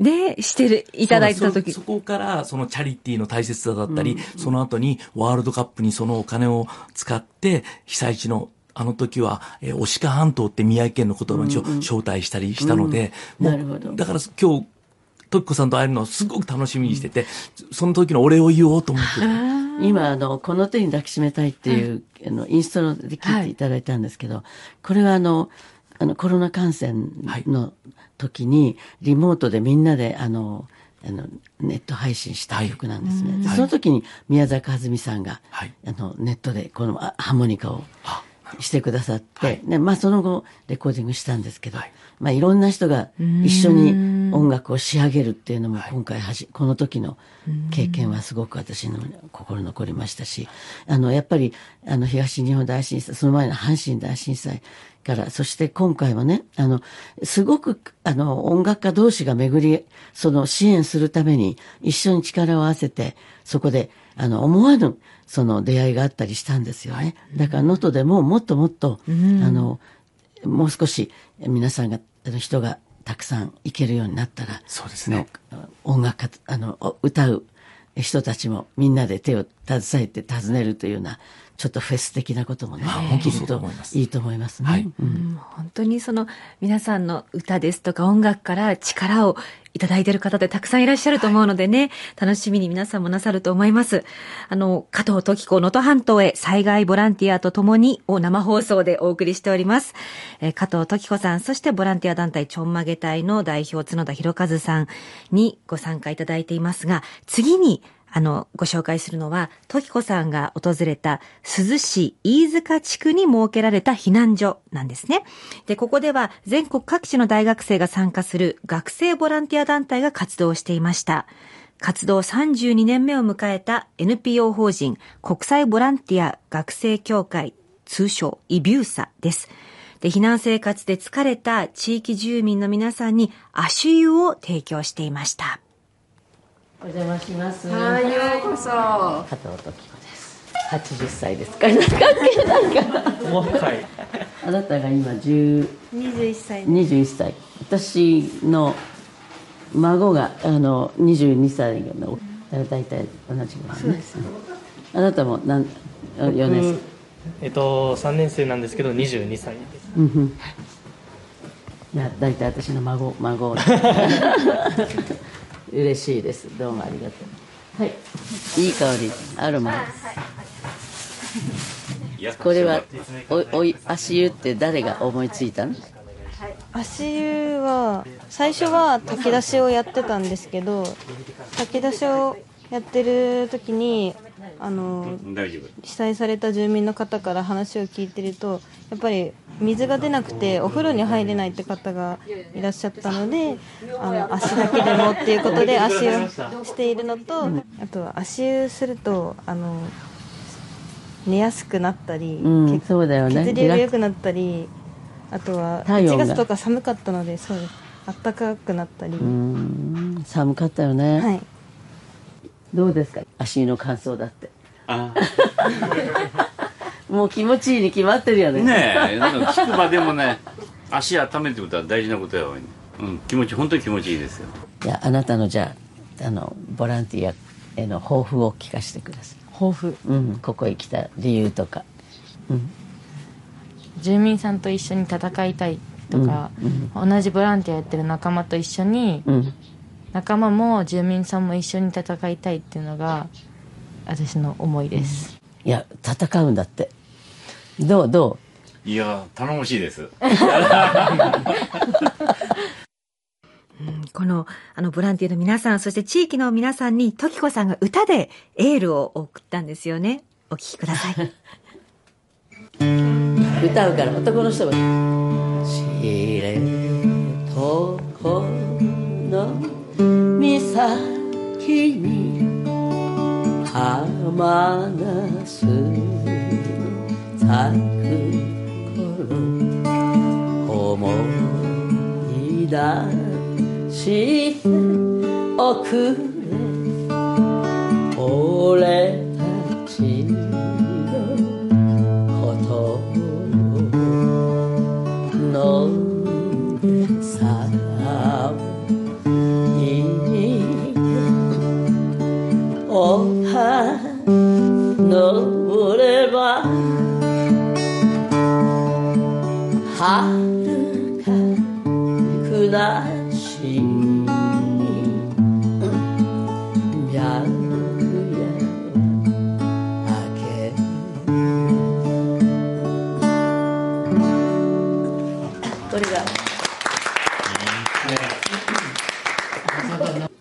ね、してる、いただいてた時。そこから、そのチャリティーの大切さだったり、うん、その後にワールドカップにそのお金を使って、被災地のあの時は、えー、押鹿半島って宮城県のことを招待したりしたので、うん。うん、もう、だから今日、トキコさんと会えるのをすごく楽しみにしてて、その時のお礼を言おうと思って今、あの、この手に抱きしめたいっていう、はい、あの、インストで聞いてい。ただいたんですけど、はい、これはあの、あの、コロナ感染の時に、リモートでみんなで、あの、あのネット配信した曲なんですね。はい、その時に宮崎和美さんが、はい、あのネットでこのハーモニカをしてくださって、はい、でまあ、その後レコーディングしたんですけど、はいまあ、いろんな人が一緒に音楽を仕上げるっていうのも今回はじ、この時の経験はすごく私の心残りましたし、あの、やっぱり、あの、東日本大震災、その前の阪神大震災から、そして今回はね、あの、すごく、あの、音楽家同士が巡り、その支援するために一緒に力を合わせて、そこで、あの、思わぬ、その出会いがあったりしたんですよね。だから、能登でももっともっと、あの、もう少し皆さんが人がたくさん行けるようになったら、そうですね。音楽家、あの、歌う人たちもみんなで手を携えて訪ねるというような、ちょっとフェス的なこともね、できるといいと思いますね。はいうん、本当にその皆さんの歌ですとか音楽から力をいただいている方でたくさんいらっしゃると思うのでね、はい、楽しみに皆さんもなさると思います。あの、加藤時子能登半島へ災害ボランティアとともにを生放送でお送りしております。えー、加藤時子さん、そしてボランティア団体ちょんまげ隊の代表角田博和さんにご参加いただいていますが、次にあの、ご紹介するのは、時子さんが訪れた珠洲市飯塚地区に設けられた避難所なんですね。で、ここでは全国各地の大学生が参加する学生ボランティア団体が活動していました。活動32年目を迎えた NPO 法人国際ボランティア学生協会通称イビューサです。で、避難生活で疲れた地域住民の皆さんに足湯を提供していました。お邪魔します。はい、ようこそ。加藤時子です。八十歳ですか。関係ないか。若い。あなたが今十。二十一歳。二十一歳。私の孫があの二十二歳の大体同じぐらいね。あなたもなん四年生？えっと三年生なんですけど二十二歳です。うん。いや大体私の孫孫。嬉しいです。どうもありがとう。はい。いい香り。アロマ。ですこれはおおい足湯って誰が思いついたの？足湯は最初は炊き出しをやってたんですけど炊き出しをやってる時にあの被災された住民の方から話を聞いてるとやっぱり水が出なくてお風呂に入れないって方がいらっしゃったのであの足だけでもっていうことで足湯しているのとあとは足湯するとあの寝やすくなったり、うん、そうだよね。血流が良くなったりあとは1月とか寒かったのでそうです暖かくなったり。寒かったよね。はいどうですか？足の感想だって。あ。もう気持ちいいに決まってるよね。ねえ聞く場でもね足温めるってことは大事なことやわうん、気持ち本当に気持ちいいですよ。いやあなたのじゃああのボランティアへの抱負を聞かせてください。抱負？うんここへ来た理由とか。うん。住民さんと一緒に戦いたいとか、うんうん、同じボランティアやってる仲間と一緒に、うん、仲間も住民さんも一緒に戦いたいっていうのが私の思いです、うん、いや戦うんだってどうどう？いや頼もしいです この、あの、ボランティアの皆さん、そして地域の皆さんに、時子さんが歌でエールを送ったんですよね。お聴きください。歌うから、男の人も。知れとこの岬に浜なす。咲く頃思い出しておく。れ登れば遥か暮し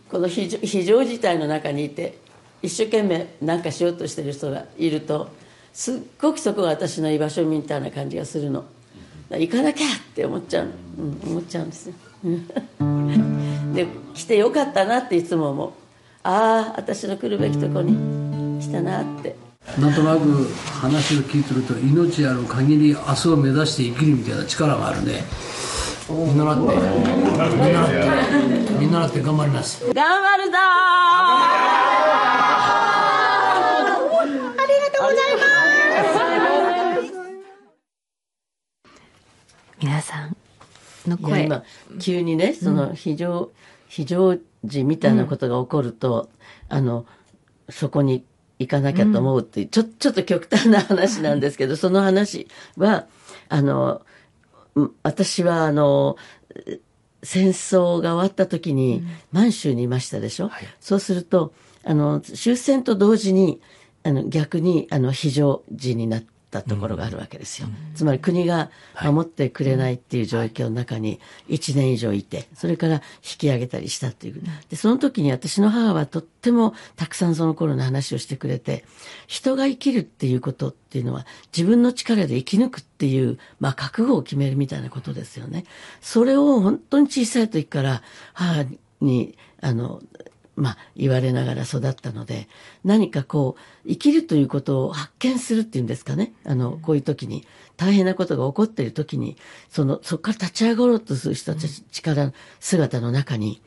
この非常事態の中にいて一生懸命何かしようとしてる人がいるとすっごくそこが私の居場所みたいな感じがするの。行かなきゃって思っちゃう、うん、思っちゃうんですよ。で来てよかったなっていつも思う。ああ私の来るべきとこに来たなって。なんとなく話を聞いてると命ある限り明日を目指して生きるみたいな力があるね。見習って。見習って。見習って頑張ります。頑張るぞございます。皆さんの声。今急にねその非常、うん、非常時みたいなことが起こると、うん、あのそこに行かなきゃと思うっていう、うん、ちょちょっと極端な話なんですけどその話はあの私はあの戦争が終わった時に満州にいましたでしょ、うんはい、そうするとあの終戦と同時にあの逆にあの非常時になったところがあるわけですよ、うん、つまり国が守ってくれないっていう状況の中に1年以上いてそれから引き上げたりしたっていう。でその時に私の母はとってもたくさんその頃の話をしてくれて人が生きるっていうことっていうのは自分の力で生き抜くっていう、まあ、覚悟を決めるみたいなことですよね。それを本当に小さい時から母にあのまあ、言われながら育ったので、何かこう、生きるということを発見するっていうんですかね。あの、こういう時に、大変なことが起こっている時に、その、そこから立ち上がろうとする人たち力、姿の中に、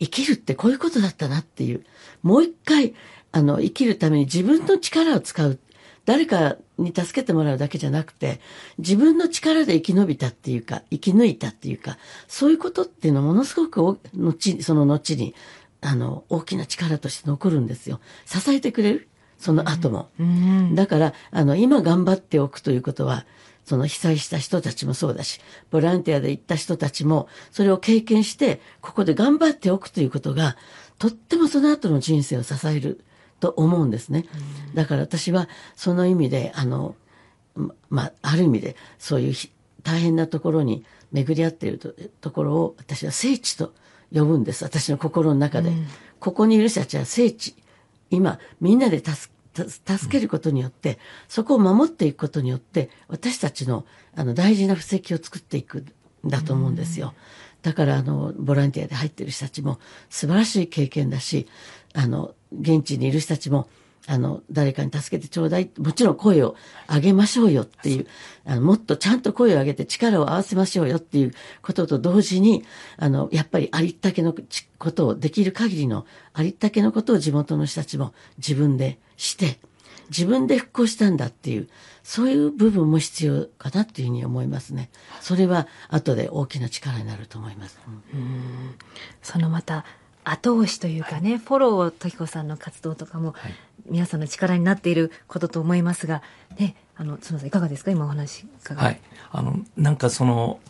生きるってこういうことだったなっていう、もう一回、あの、生きるために自分の力を使う。誰かに助けてもらうだけじゃなくて、自分の力で生き延びたっていうか、生き抜いたっていうか、そういうことっていうのはものすごく後、その後にあの、大きな力として残るんですよ。支えてくれる？その後も。うん、だから、あの、今頑張っておくということは、その被災した人たちもそうだし、ボランティアで行った人たちも、それを経験して、ここで頑張っておくということが、とってもその後の人生を支えると思うんですね。だから私は、その意味で、あの、まあ、ある意味で、そういう大変なところに巡り合っているところを、私は聖地と呼ぶんです私の心の中で、うん、ここにいる人たちは聖地。今みんなで助助けることによって、そこを守っていくことによって私たちのあの大事な布石を作っていくんだと思うんですよ。だからあのボランティアで入ってる人たちも素晴らしい経験だしあの現地にいる人たちもあの、誰かに助けてちょうだい。もちろん声を上げましょうよっていう、あの、もっとちゃんと声を上げて力を合わせましょうよっていうことと同時に、あの、やっぱりありったけのことを、できる限りのありったけのことを地元の人たちも自分でして、自分で復興したんだっていう、そういう部分も必要かなっていうふうに思いますね。それは後で大きな力になると思います。うん、そのまた、後押しというかね、はい、フォロー時子さんの活動とかも、はい、皆さんの力になっていることと思いますが、ね、あの、角さんいかがですか？今お話はい。あの、なんかその、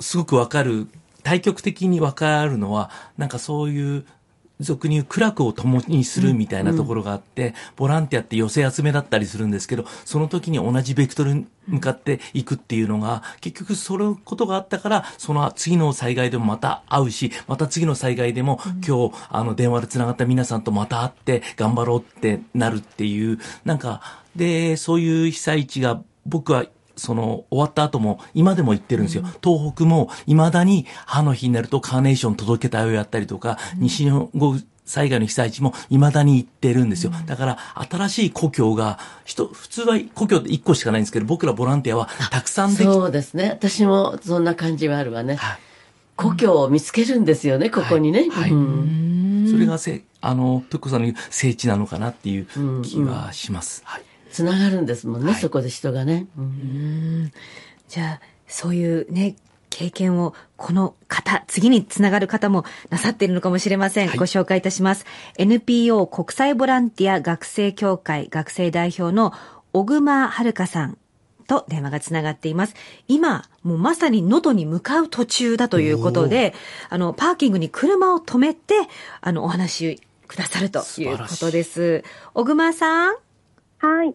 すごくわかる、対極的にわかるのは、なんかそういう俗に言う苦楽を共にするみたいなところがあって、うん、ボランティアって寄せ集めだったりするんですけど、その時に同じベクトルに向かっていくっていうのが、結局そのことがあったから、その次の災害でもまた会うし、また次の災害でも、今日、あの、電話で繋がった皆さんとまた会って頑張ろうってなるっていう、なんか、で、そういう被災地が僕はその、終わった後も、今でも言ってるんですよ。うん、東北も、未だに歯の日になるとカーネーション届けたよやったりとか、うん、西日本災害の被災地も未だに行ってるんですよ。だから、新しい故郷が、人、普通は故郷って1個しかないんですけど、僕らボランティアはたくさんできそうですね。私もそんな感じはあるわね。はい、故郷を見つけるんですよね、ここにね。はい。それがせ、あの、トッコさんの言う聖地なのかなっていう気がします。はい。つながるんですもんね、はい、そこで人がね。うん、じゃあ、そういうね、経験をこの方、次につながる方もなさっているのかもしれません。はい、ご紹介いたします。NPO 国際ボランティア学生協会学生代表の小熊遥さんと電話がつながっています。今、もうまさに能登に向かう途中だということで、あの、パーキングに車を止めて、あの、お話くださるということです。小熊さんはい。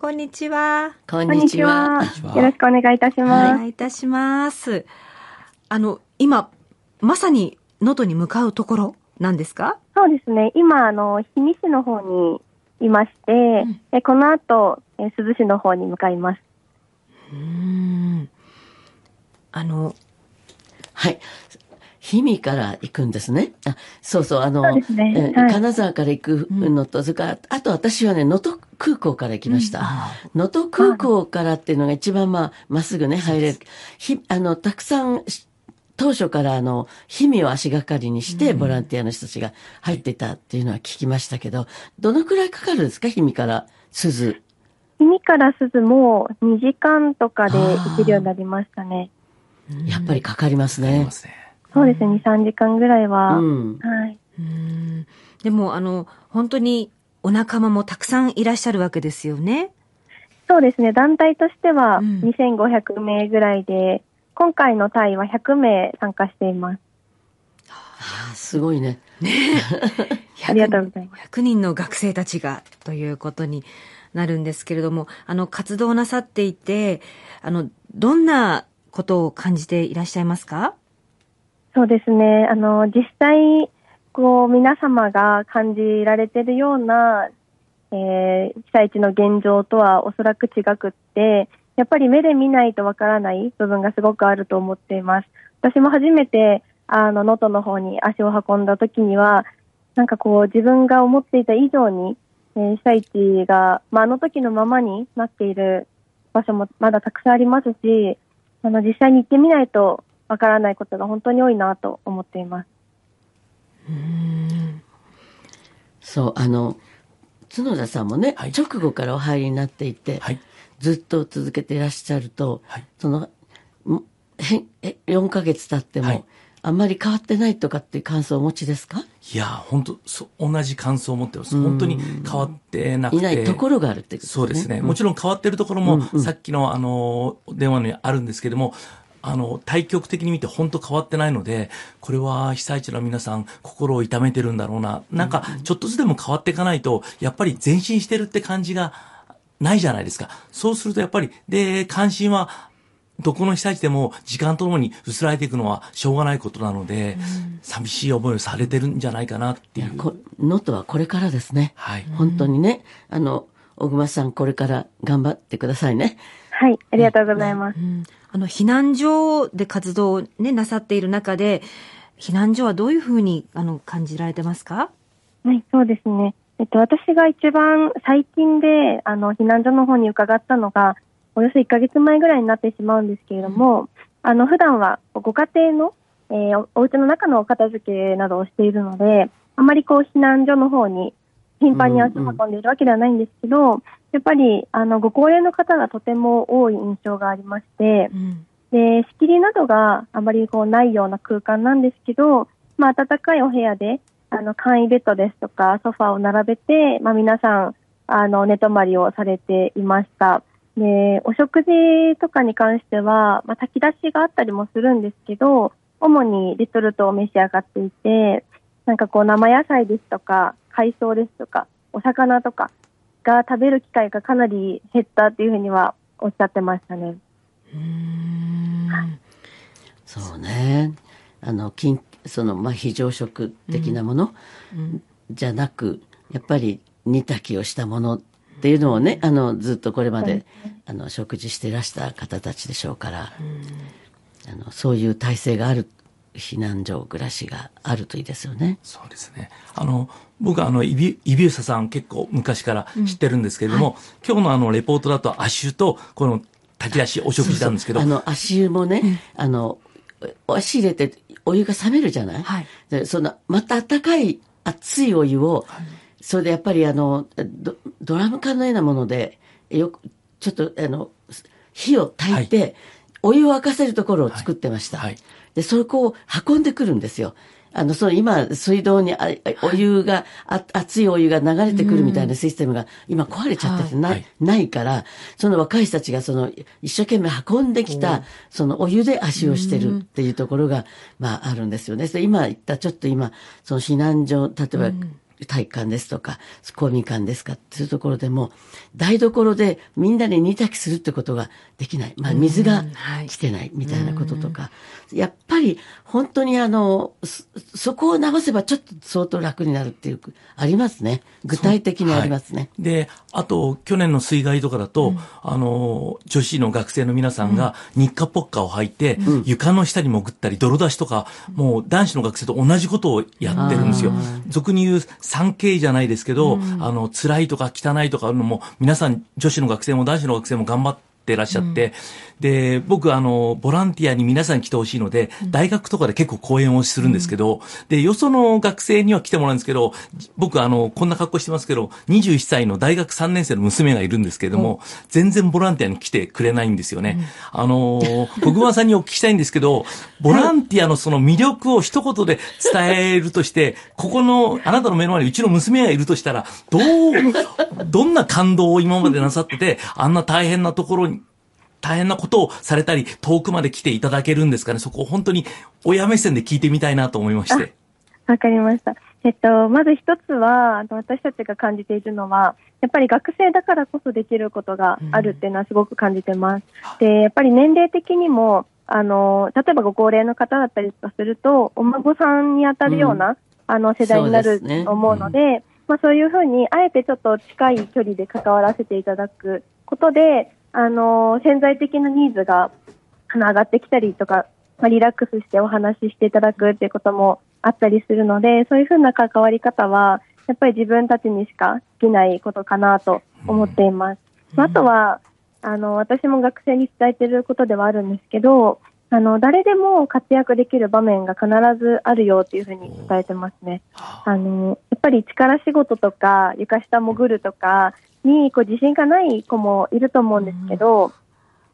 こんにちは。こんにちは。よろしくお願いいたします。お願いいたします。あの、今、まさに能登に向かうところなんですか？そうですね。今、あの、氷見市の方にいまして、うん、この後、珠洲市の方に向かいます。うん。あの、はい。氷見から行くんですね。あそうそう、あの、ねえ金沢から行くのと、うん、それから、あと私はね、能登空港から行きました。能、う、登、ん、空港からっていうのが一番まあ、まっすぐね、入れる。ひ、あの、たくさん、当初からあの、氷見を足がかりにして、ボランティアの人たちが入ってたっていうのは聞きましたけど、どのくらいかかるんですか、氷見から鈴。氷見から鈴も2時間とかで行けるようになりましたね。やっぱりかかりますね。そうですね、2、3時間ぐらいは。うん、はい。うんでも、あの、本当にお仲間もたくさんいらっしゃるわけですよね？そうですね、団体としては2500名ぐらいで、うん、今回の隊は100名参加しています。はあ、すごいね。ね ありがとうございます。100人の学生たちがということになるんですけれども、あの、活動なさっていて、あの、どんなことを感じていらっしゃいますか？そうですね。あの、実際、こう、皆様が感じられてるような、えー、被災地の現状とはおそらく違くって、やっぱり目で見ないとわからない部分がすごくあると思っています。私も初めて、あの、能登の方に足を運んだ時には、なんかこう、自分が思っていた以上に、えー、被災地が、まあ、あの時のままになっている場所もまだたくさんありますし、あの、実際に行ってみないとわからないことが本当に多いなと思っています。うんそう、あの、角田さんもね、はい、直後からお入りになっていて、はい、ずっと続けていらっしゃると、はい、その、へえ4ヶ月経っても、あんまり変わってないとかっていう感想をお持ちですか？いや、本当そ同じ感想を持ってます。本当に変わってなくて。いないところがあるってことですね。そうですね。もちろん変わってるところも、うんうん、さっきのあの、電話にあるんですけども、あの、対極的に見て本当変わってないので、これは被災地の皆さん心を痛めてるんだろうな。なんか、ちょっとずつでも変わっていかないと、やっぱり前進してるって感じがないじゃないですか。そうするとやっぱり、で、関心は、どこの被災地でも時間とともに薄らいでいくのはしょうがないことなので、うん、寂しい思いをされてるんじゃないかなっていう。能登はこれからですね。はい。本当にね、あの、小熊さんこれから頑張ってくださいね。はい、ありがとうございます。うんあの、避難所で活動をね、なさっている中で、避難所はどういうふうに、あの、感じられてますか？はい、そうですね。えっと、私が一番最近で、あの、避難所の方に伺ったのが、およそ1ヶ月前ぐらいになってしまうんですけれども、うん、あの、普段はご家庭の、えー、お家の中のお片付けなどをしているので、あまりこう、避難所の方に頻繁に足を運んでいるわけではないんですけど、うんうんやっぱりあのご高齢の方がとても多い印象がありまして、うん、で仕切りなどがあまりこうないような空間なんですけど、まあ、暖かいお部屋であの簡易ベッドですとかソファーを並べて、まあ、皆さんあの寝泊まりをされていました。でお食事とかに関しては、まあ、炊き出しがあったりもするんですけど主にレトルトを召し上がっていてなんかこう生野菜ですとか海藻ですとかお魚とかが食べる機会がかなり減ったっていうふうにはおっしゃってましたね。うんそうね。あの、筋、その、まあ、非常食的なもの、うん、じゃなく、やっぱり煮炊きをしたものっていうのをね、あの、ずっとこれまで、あの、食事していらした方たちでしょうから、あの、そういう体制がある避難所暮らしがあるといいですよね。そうですね。あの、僕はあの、イビイビューサさん結構昔から知ってるんですけれども、うんはい、今日のあの、レポートだと足湯と、この炊き出しお食事なんですけど。そうそうあの、足湯もね、うん、あの、足入れてお湯が冷めるじゃない、はい、でその、また温かい熱いお湯を、はい、それでやっぱりあのド、ドラム缶のようなもので、よく、ちょっとあの、火を焚いて、はい、お湯を沸かせるところを作ってました。はいで、そこを運んでくるんですよ。あの、その今、水道にあお湯が、あ熱いお湯が流れてくるみたいなシステムが今壊れちゃっててな,、い、ないから、その若い人たちがその、一生懸命運んできた、そのお湯で足をしてるっていうところが、まああるんですよね。で今言ったちょっと今、その避難所、例えば、体育館ですとか、公民館ですかっていうところでも、台所でみんなで煮炊きするってことができない。まあ、水が来てないみたいなこととか、やっぱり本当にあの、そこを直せばちょっと相当楽になるっていう、ありますね。具体的にありますね。はい、で、あと、去年の水害とかだと、うん、あの、女子の学生の皆さんが日課ポッカを履いて、うん、床の下に潜ったり、泥出しとか、もう男子の学生と同じことをやってるんですよ。俗に言う 3K じゃないですけど、うん、あの、辛いとか汚いとかあるのも、皆さん女子の学生も男子の学生も頑張ってらっしゃって、うん、で、僕、あの、ボランティアに皆さん来てほしいので、大学とかで結構講演をするんですけど、で、よその学生には来てもらうんですけど、僕、あの、こんな格好してますけど、21歳の大学3年生の娘がいるんですけれども、全然ボランティアに来てくれないんですよね。あの、小熊さんにお聞きしたいんですけど、ボランティアのその魅力を一言で伝えるとして、ここの、あなたの目の前にうちの娘がいるとしたら、どう、どんな感動を今までなさってて、あんな大変なところに、大変なことをされたり、遠くまで来ていただけるんですかね。そこを本当に親目線で聞いてみたいなと思いまして。わかりました。えっと、まず一つは、私たちが感じているのは、やっぱり学生だからこそできることがあるっていうのはすごく感じてます。うん、で、やっぱり年齢的にも、あの、例えばご高齢の方だったりとかすると、お孫さんに当たるような、うん、あの、世代になると思うので、ねうん、まあそういうふうに、あえてちょっと近い距離で関わらせていただくことで、あの、潜在的なニーズが上がってきたりとか、まあ、リラックスしてお話ししていただくっていうこともあったりするので、そういうふうな関わり方は、やっぱり自分たちにしかできないことかなと思っています。うん、あとは、あの、私も学生に伝えていることではあるんですけど、あの、誰でも活躍できる場面が必ずあるよっていうふうに伝えてますね。あ。の、やっぱり力仕事とか、床下潜るとか、にこう自信がない子もいると思うんですけど、うん、そ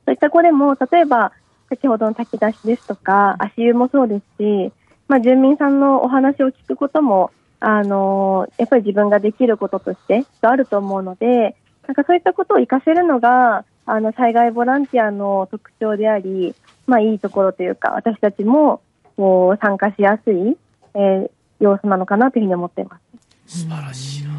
ういった子でも、例えば、先ほどの炊き出しですとか、足湯もそうですし、まあ、住民さんのお話を聞くことも、あのやっぱり自分ができることとしてあると思うので、なんかそういったことを活かせるのが、あの、災害ボランティアの特徴であり、まあ、いいところというか、私たちも、こう、参加しやすい、えー、要素なのかなというふうに思っています。素晴らしいな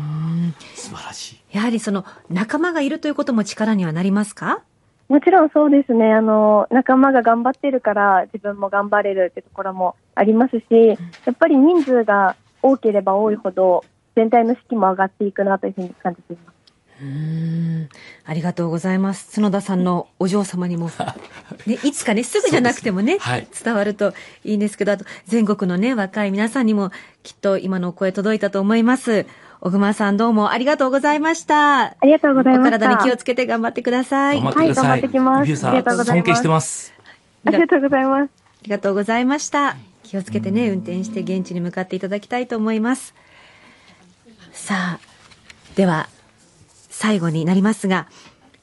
素晴らしい。やはりその仲間がいるということも力にはなりますか？もちろんそうですね。あの、仲間が頑張ってるから自分も頑張れるってところもありますし、やっぱり人数が多ければ多いほど全体の士気も上がっていくなというふうに感じています。うんありがとうございます。角田さんのお嬢様にも、ね、いつかね、すぐじゃなくてもね、はい、伝わるといいんですけど、あと全国のね、若い皆さんにもきっと今のお声届いたと思います。小熊さんどうもありがとうございました。ありがとうございました。お体に気をつけて頑張ってください。頑張ってください。はい、頑張ってきます。ありがとうございます。尊敬してます。ありがとうございます。ありがとうございました。気をつけてね、運転して現地に向かっていただきたいと思います。さあ、では、最後になりますが、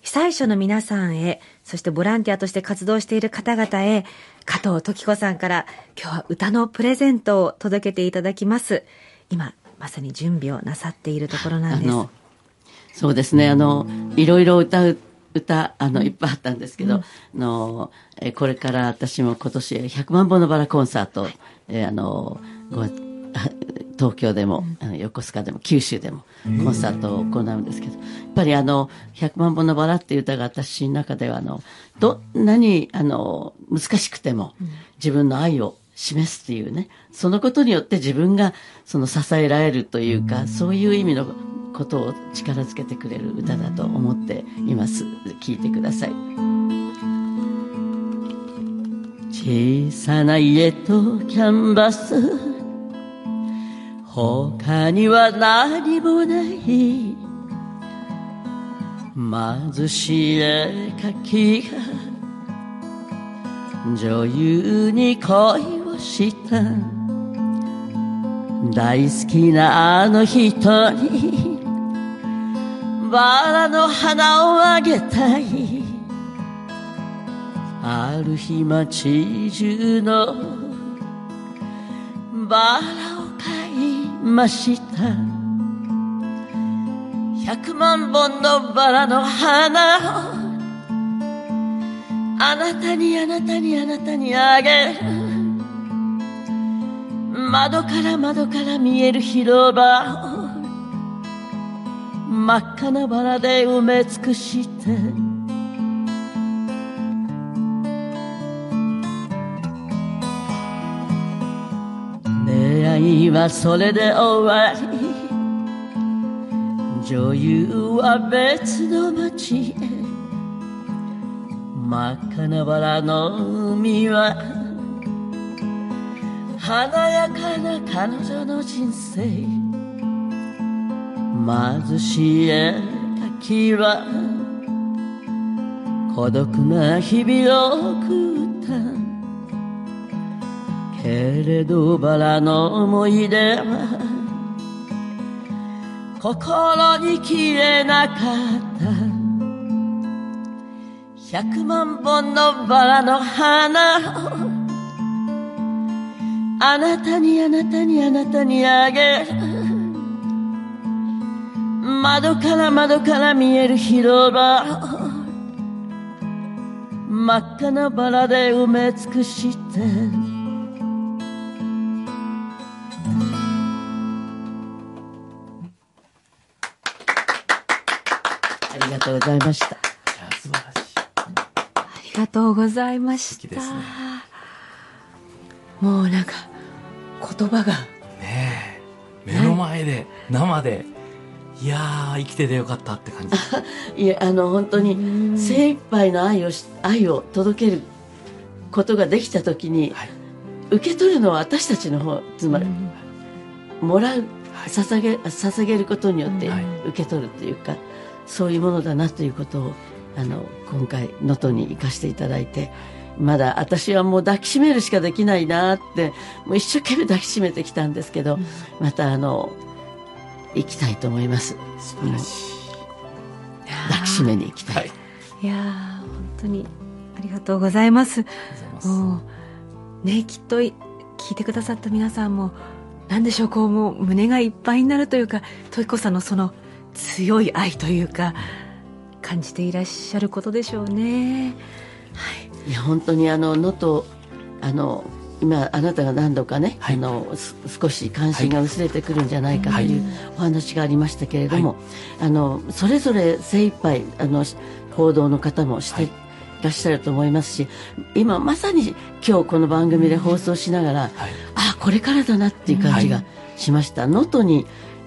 被災者の皆さんへ、そしてボランティアとして活動している方々へ、加藤時子さんから今日は歌のプレゼントを届けていただきます。今、まさに準備をなさっているところなんです。そうですね、あの、いろいろ歌う、歌、あの、いっぱいあったんですけど、うん、あの、えこれから私も今年100万本のバラコンサート、えあの、ご東京でも、うん、横須賀でも九州でもコンサートを行うんですけど、やっぱりあの「百万本のバラ」っていう歌が私の中ではあのどんなにあの難しくても自分の愛を示すっていうねそのことによって自分がその支えられるというかそういう意味のことを力づけてくれる歌だと思っています。聞いてください。小さな家とキャンバス他には何もない。貧しい絵描きが女優に恋をした。大好きなあの人にバラの花をあげたい。ある日街中のバラました。百万本のバラの花をあなたにあなたにあなたにあげる。窓から窓から見える広場を。真っ赤なバラで埋め尽くして。出会いはそれで終わり。女優は別の街へ。真っ赤なバラの海は。華やかな彼女の人生。貧しい絵描きは。孤独な日々を送った。けれどバラの思い出は心に消えなかった。百万本のバラの花をあなたにあなたにあなたにあげる。窓から窓から見える広場。を真っ赤なバラで埋め尽くして。とうございました。素晴らしい。ありがとうございました。ねもうなんか、言葉が。ねえ。目の前で、生で、いやー、生きててよかったって感じ。いや、あの、本当に、精一杯の愛をし、愛を届けることができたときに、受け取るのは私たちの方、つまり、もらう、捧げ、捧げることによって受け取るというか、そういうものだなということを、あの、今回、能登に行かせていただいて、まだ私はもう抱きしめるしかできないなって、もう一生懸命抱きしめてきたんですけど、またあの、行きたいと思います。うん抱きしめに行きたい。いやー、本当にありがとうございます。もう、ね、きっとい聞いてくださった皆さんも、なんでしょう、こう、もう胸がいっぱいになるというか、トイコさんのその強い愛というか、感じていらっしゃることでしょうね。い。や本当にあの能登あの今あなたが何度かね、あのす少し関心が薄れてくるんじゃないかというお話がありましたけれども、あのそれぞれ精一杯あの報道の方もしてい。らっしゃると思いますし今まさに今日この番組で放送しながら、あこれからだなっていう感じがしました。能登に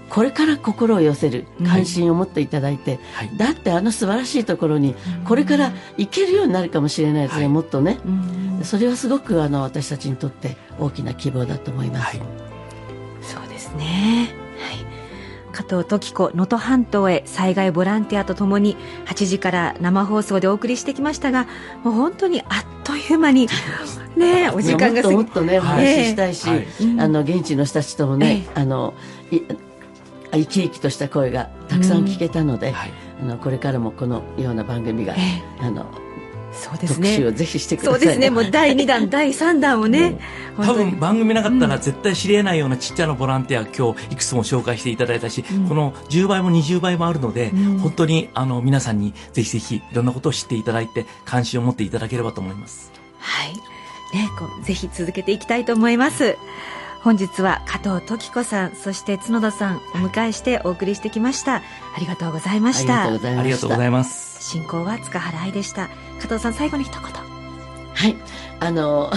これから心を寄せる関心を持っていただいて、だってあの素晴らしいところにこれから行けるようになるかもしれないですね、もっとね、それはすごくあの私たちにとって大きな希望だと思います、そうですね。はい。加藤時子能登半島へ災害ボランティアとともに8時から生放送でお送りしてきましたがもう本当にあっという間に ねお時間が過ぎもっともっとねお話ししたいし、あの現地の人たちともね、あのい生き生きとした声がたくさん聞けたので、あのこれからもこのような番組が、あのそうですね。特集をぜひしてください。そうですね。もう第2弾第3弾をね 多分番組なかったら絶対知り得ないようなちっちゃなボランティア今日いくつも紹介していただいたし、うん。この10倍も20倍もあるので、うん。本当にあの皆さんにぜひぜひいろんなことを知っていただいて関心を持っていただければと思います。はい。ね、こうぜひ続けていきたいと思います。本日は加藤時子さん、そして角田さんをお迎えしてお送りしてきました。ありがとうございました。ありがとうございましたありがとうございます進行は塚原愛でした。加藤さん、最後に一言。はい。あの、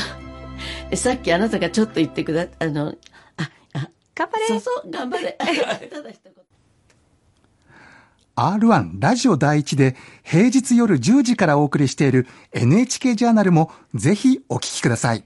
さっきあなたがちょっと言ってくだ、あの、あ、あ、頑張れそうそう、頑張れ。ただ一言 R1 ラジオ第一で平日夜10時からお送りしている NHK ジャーナルもぜひお聞きください。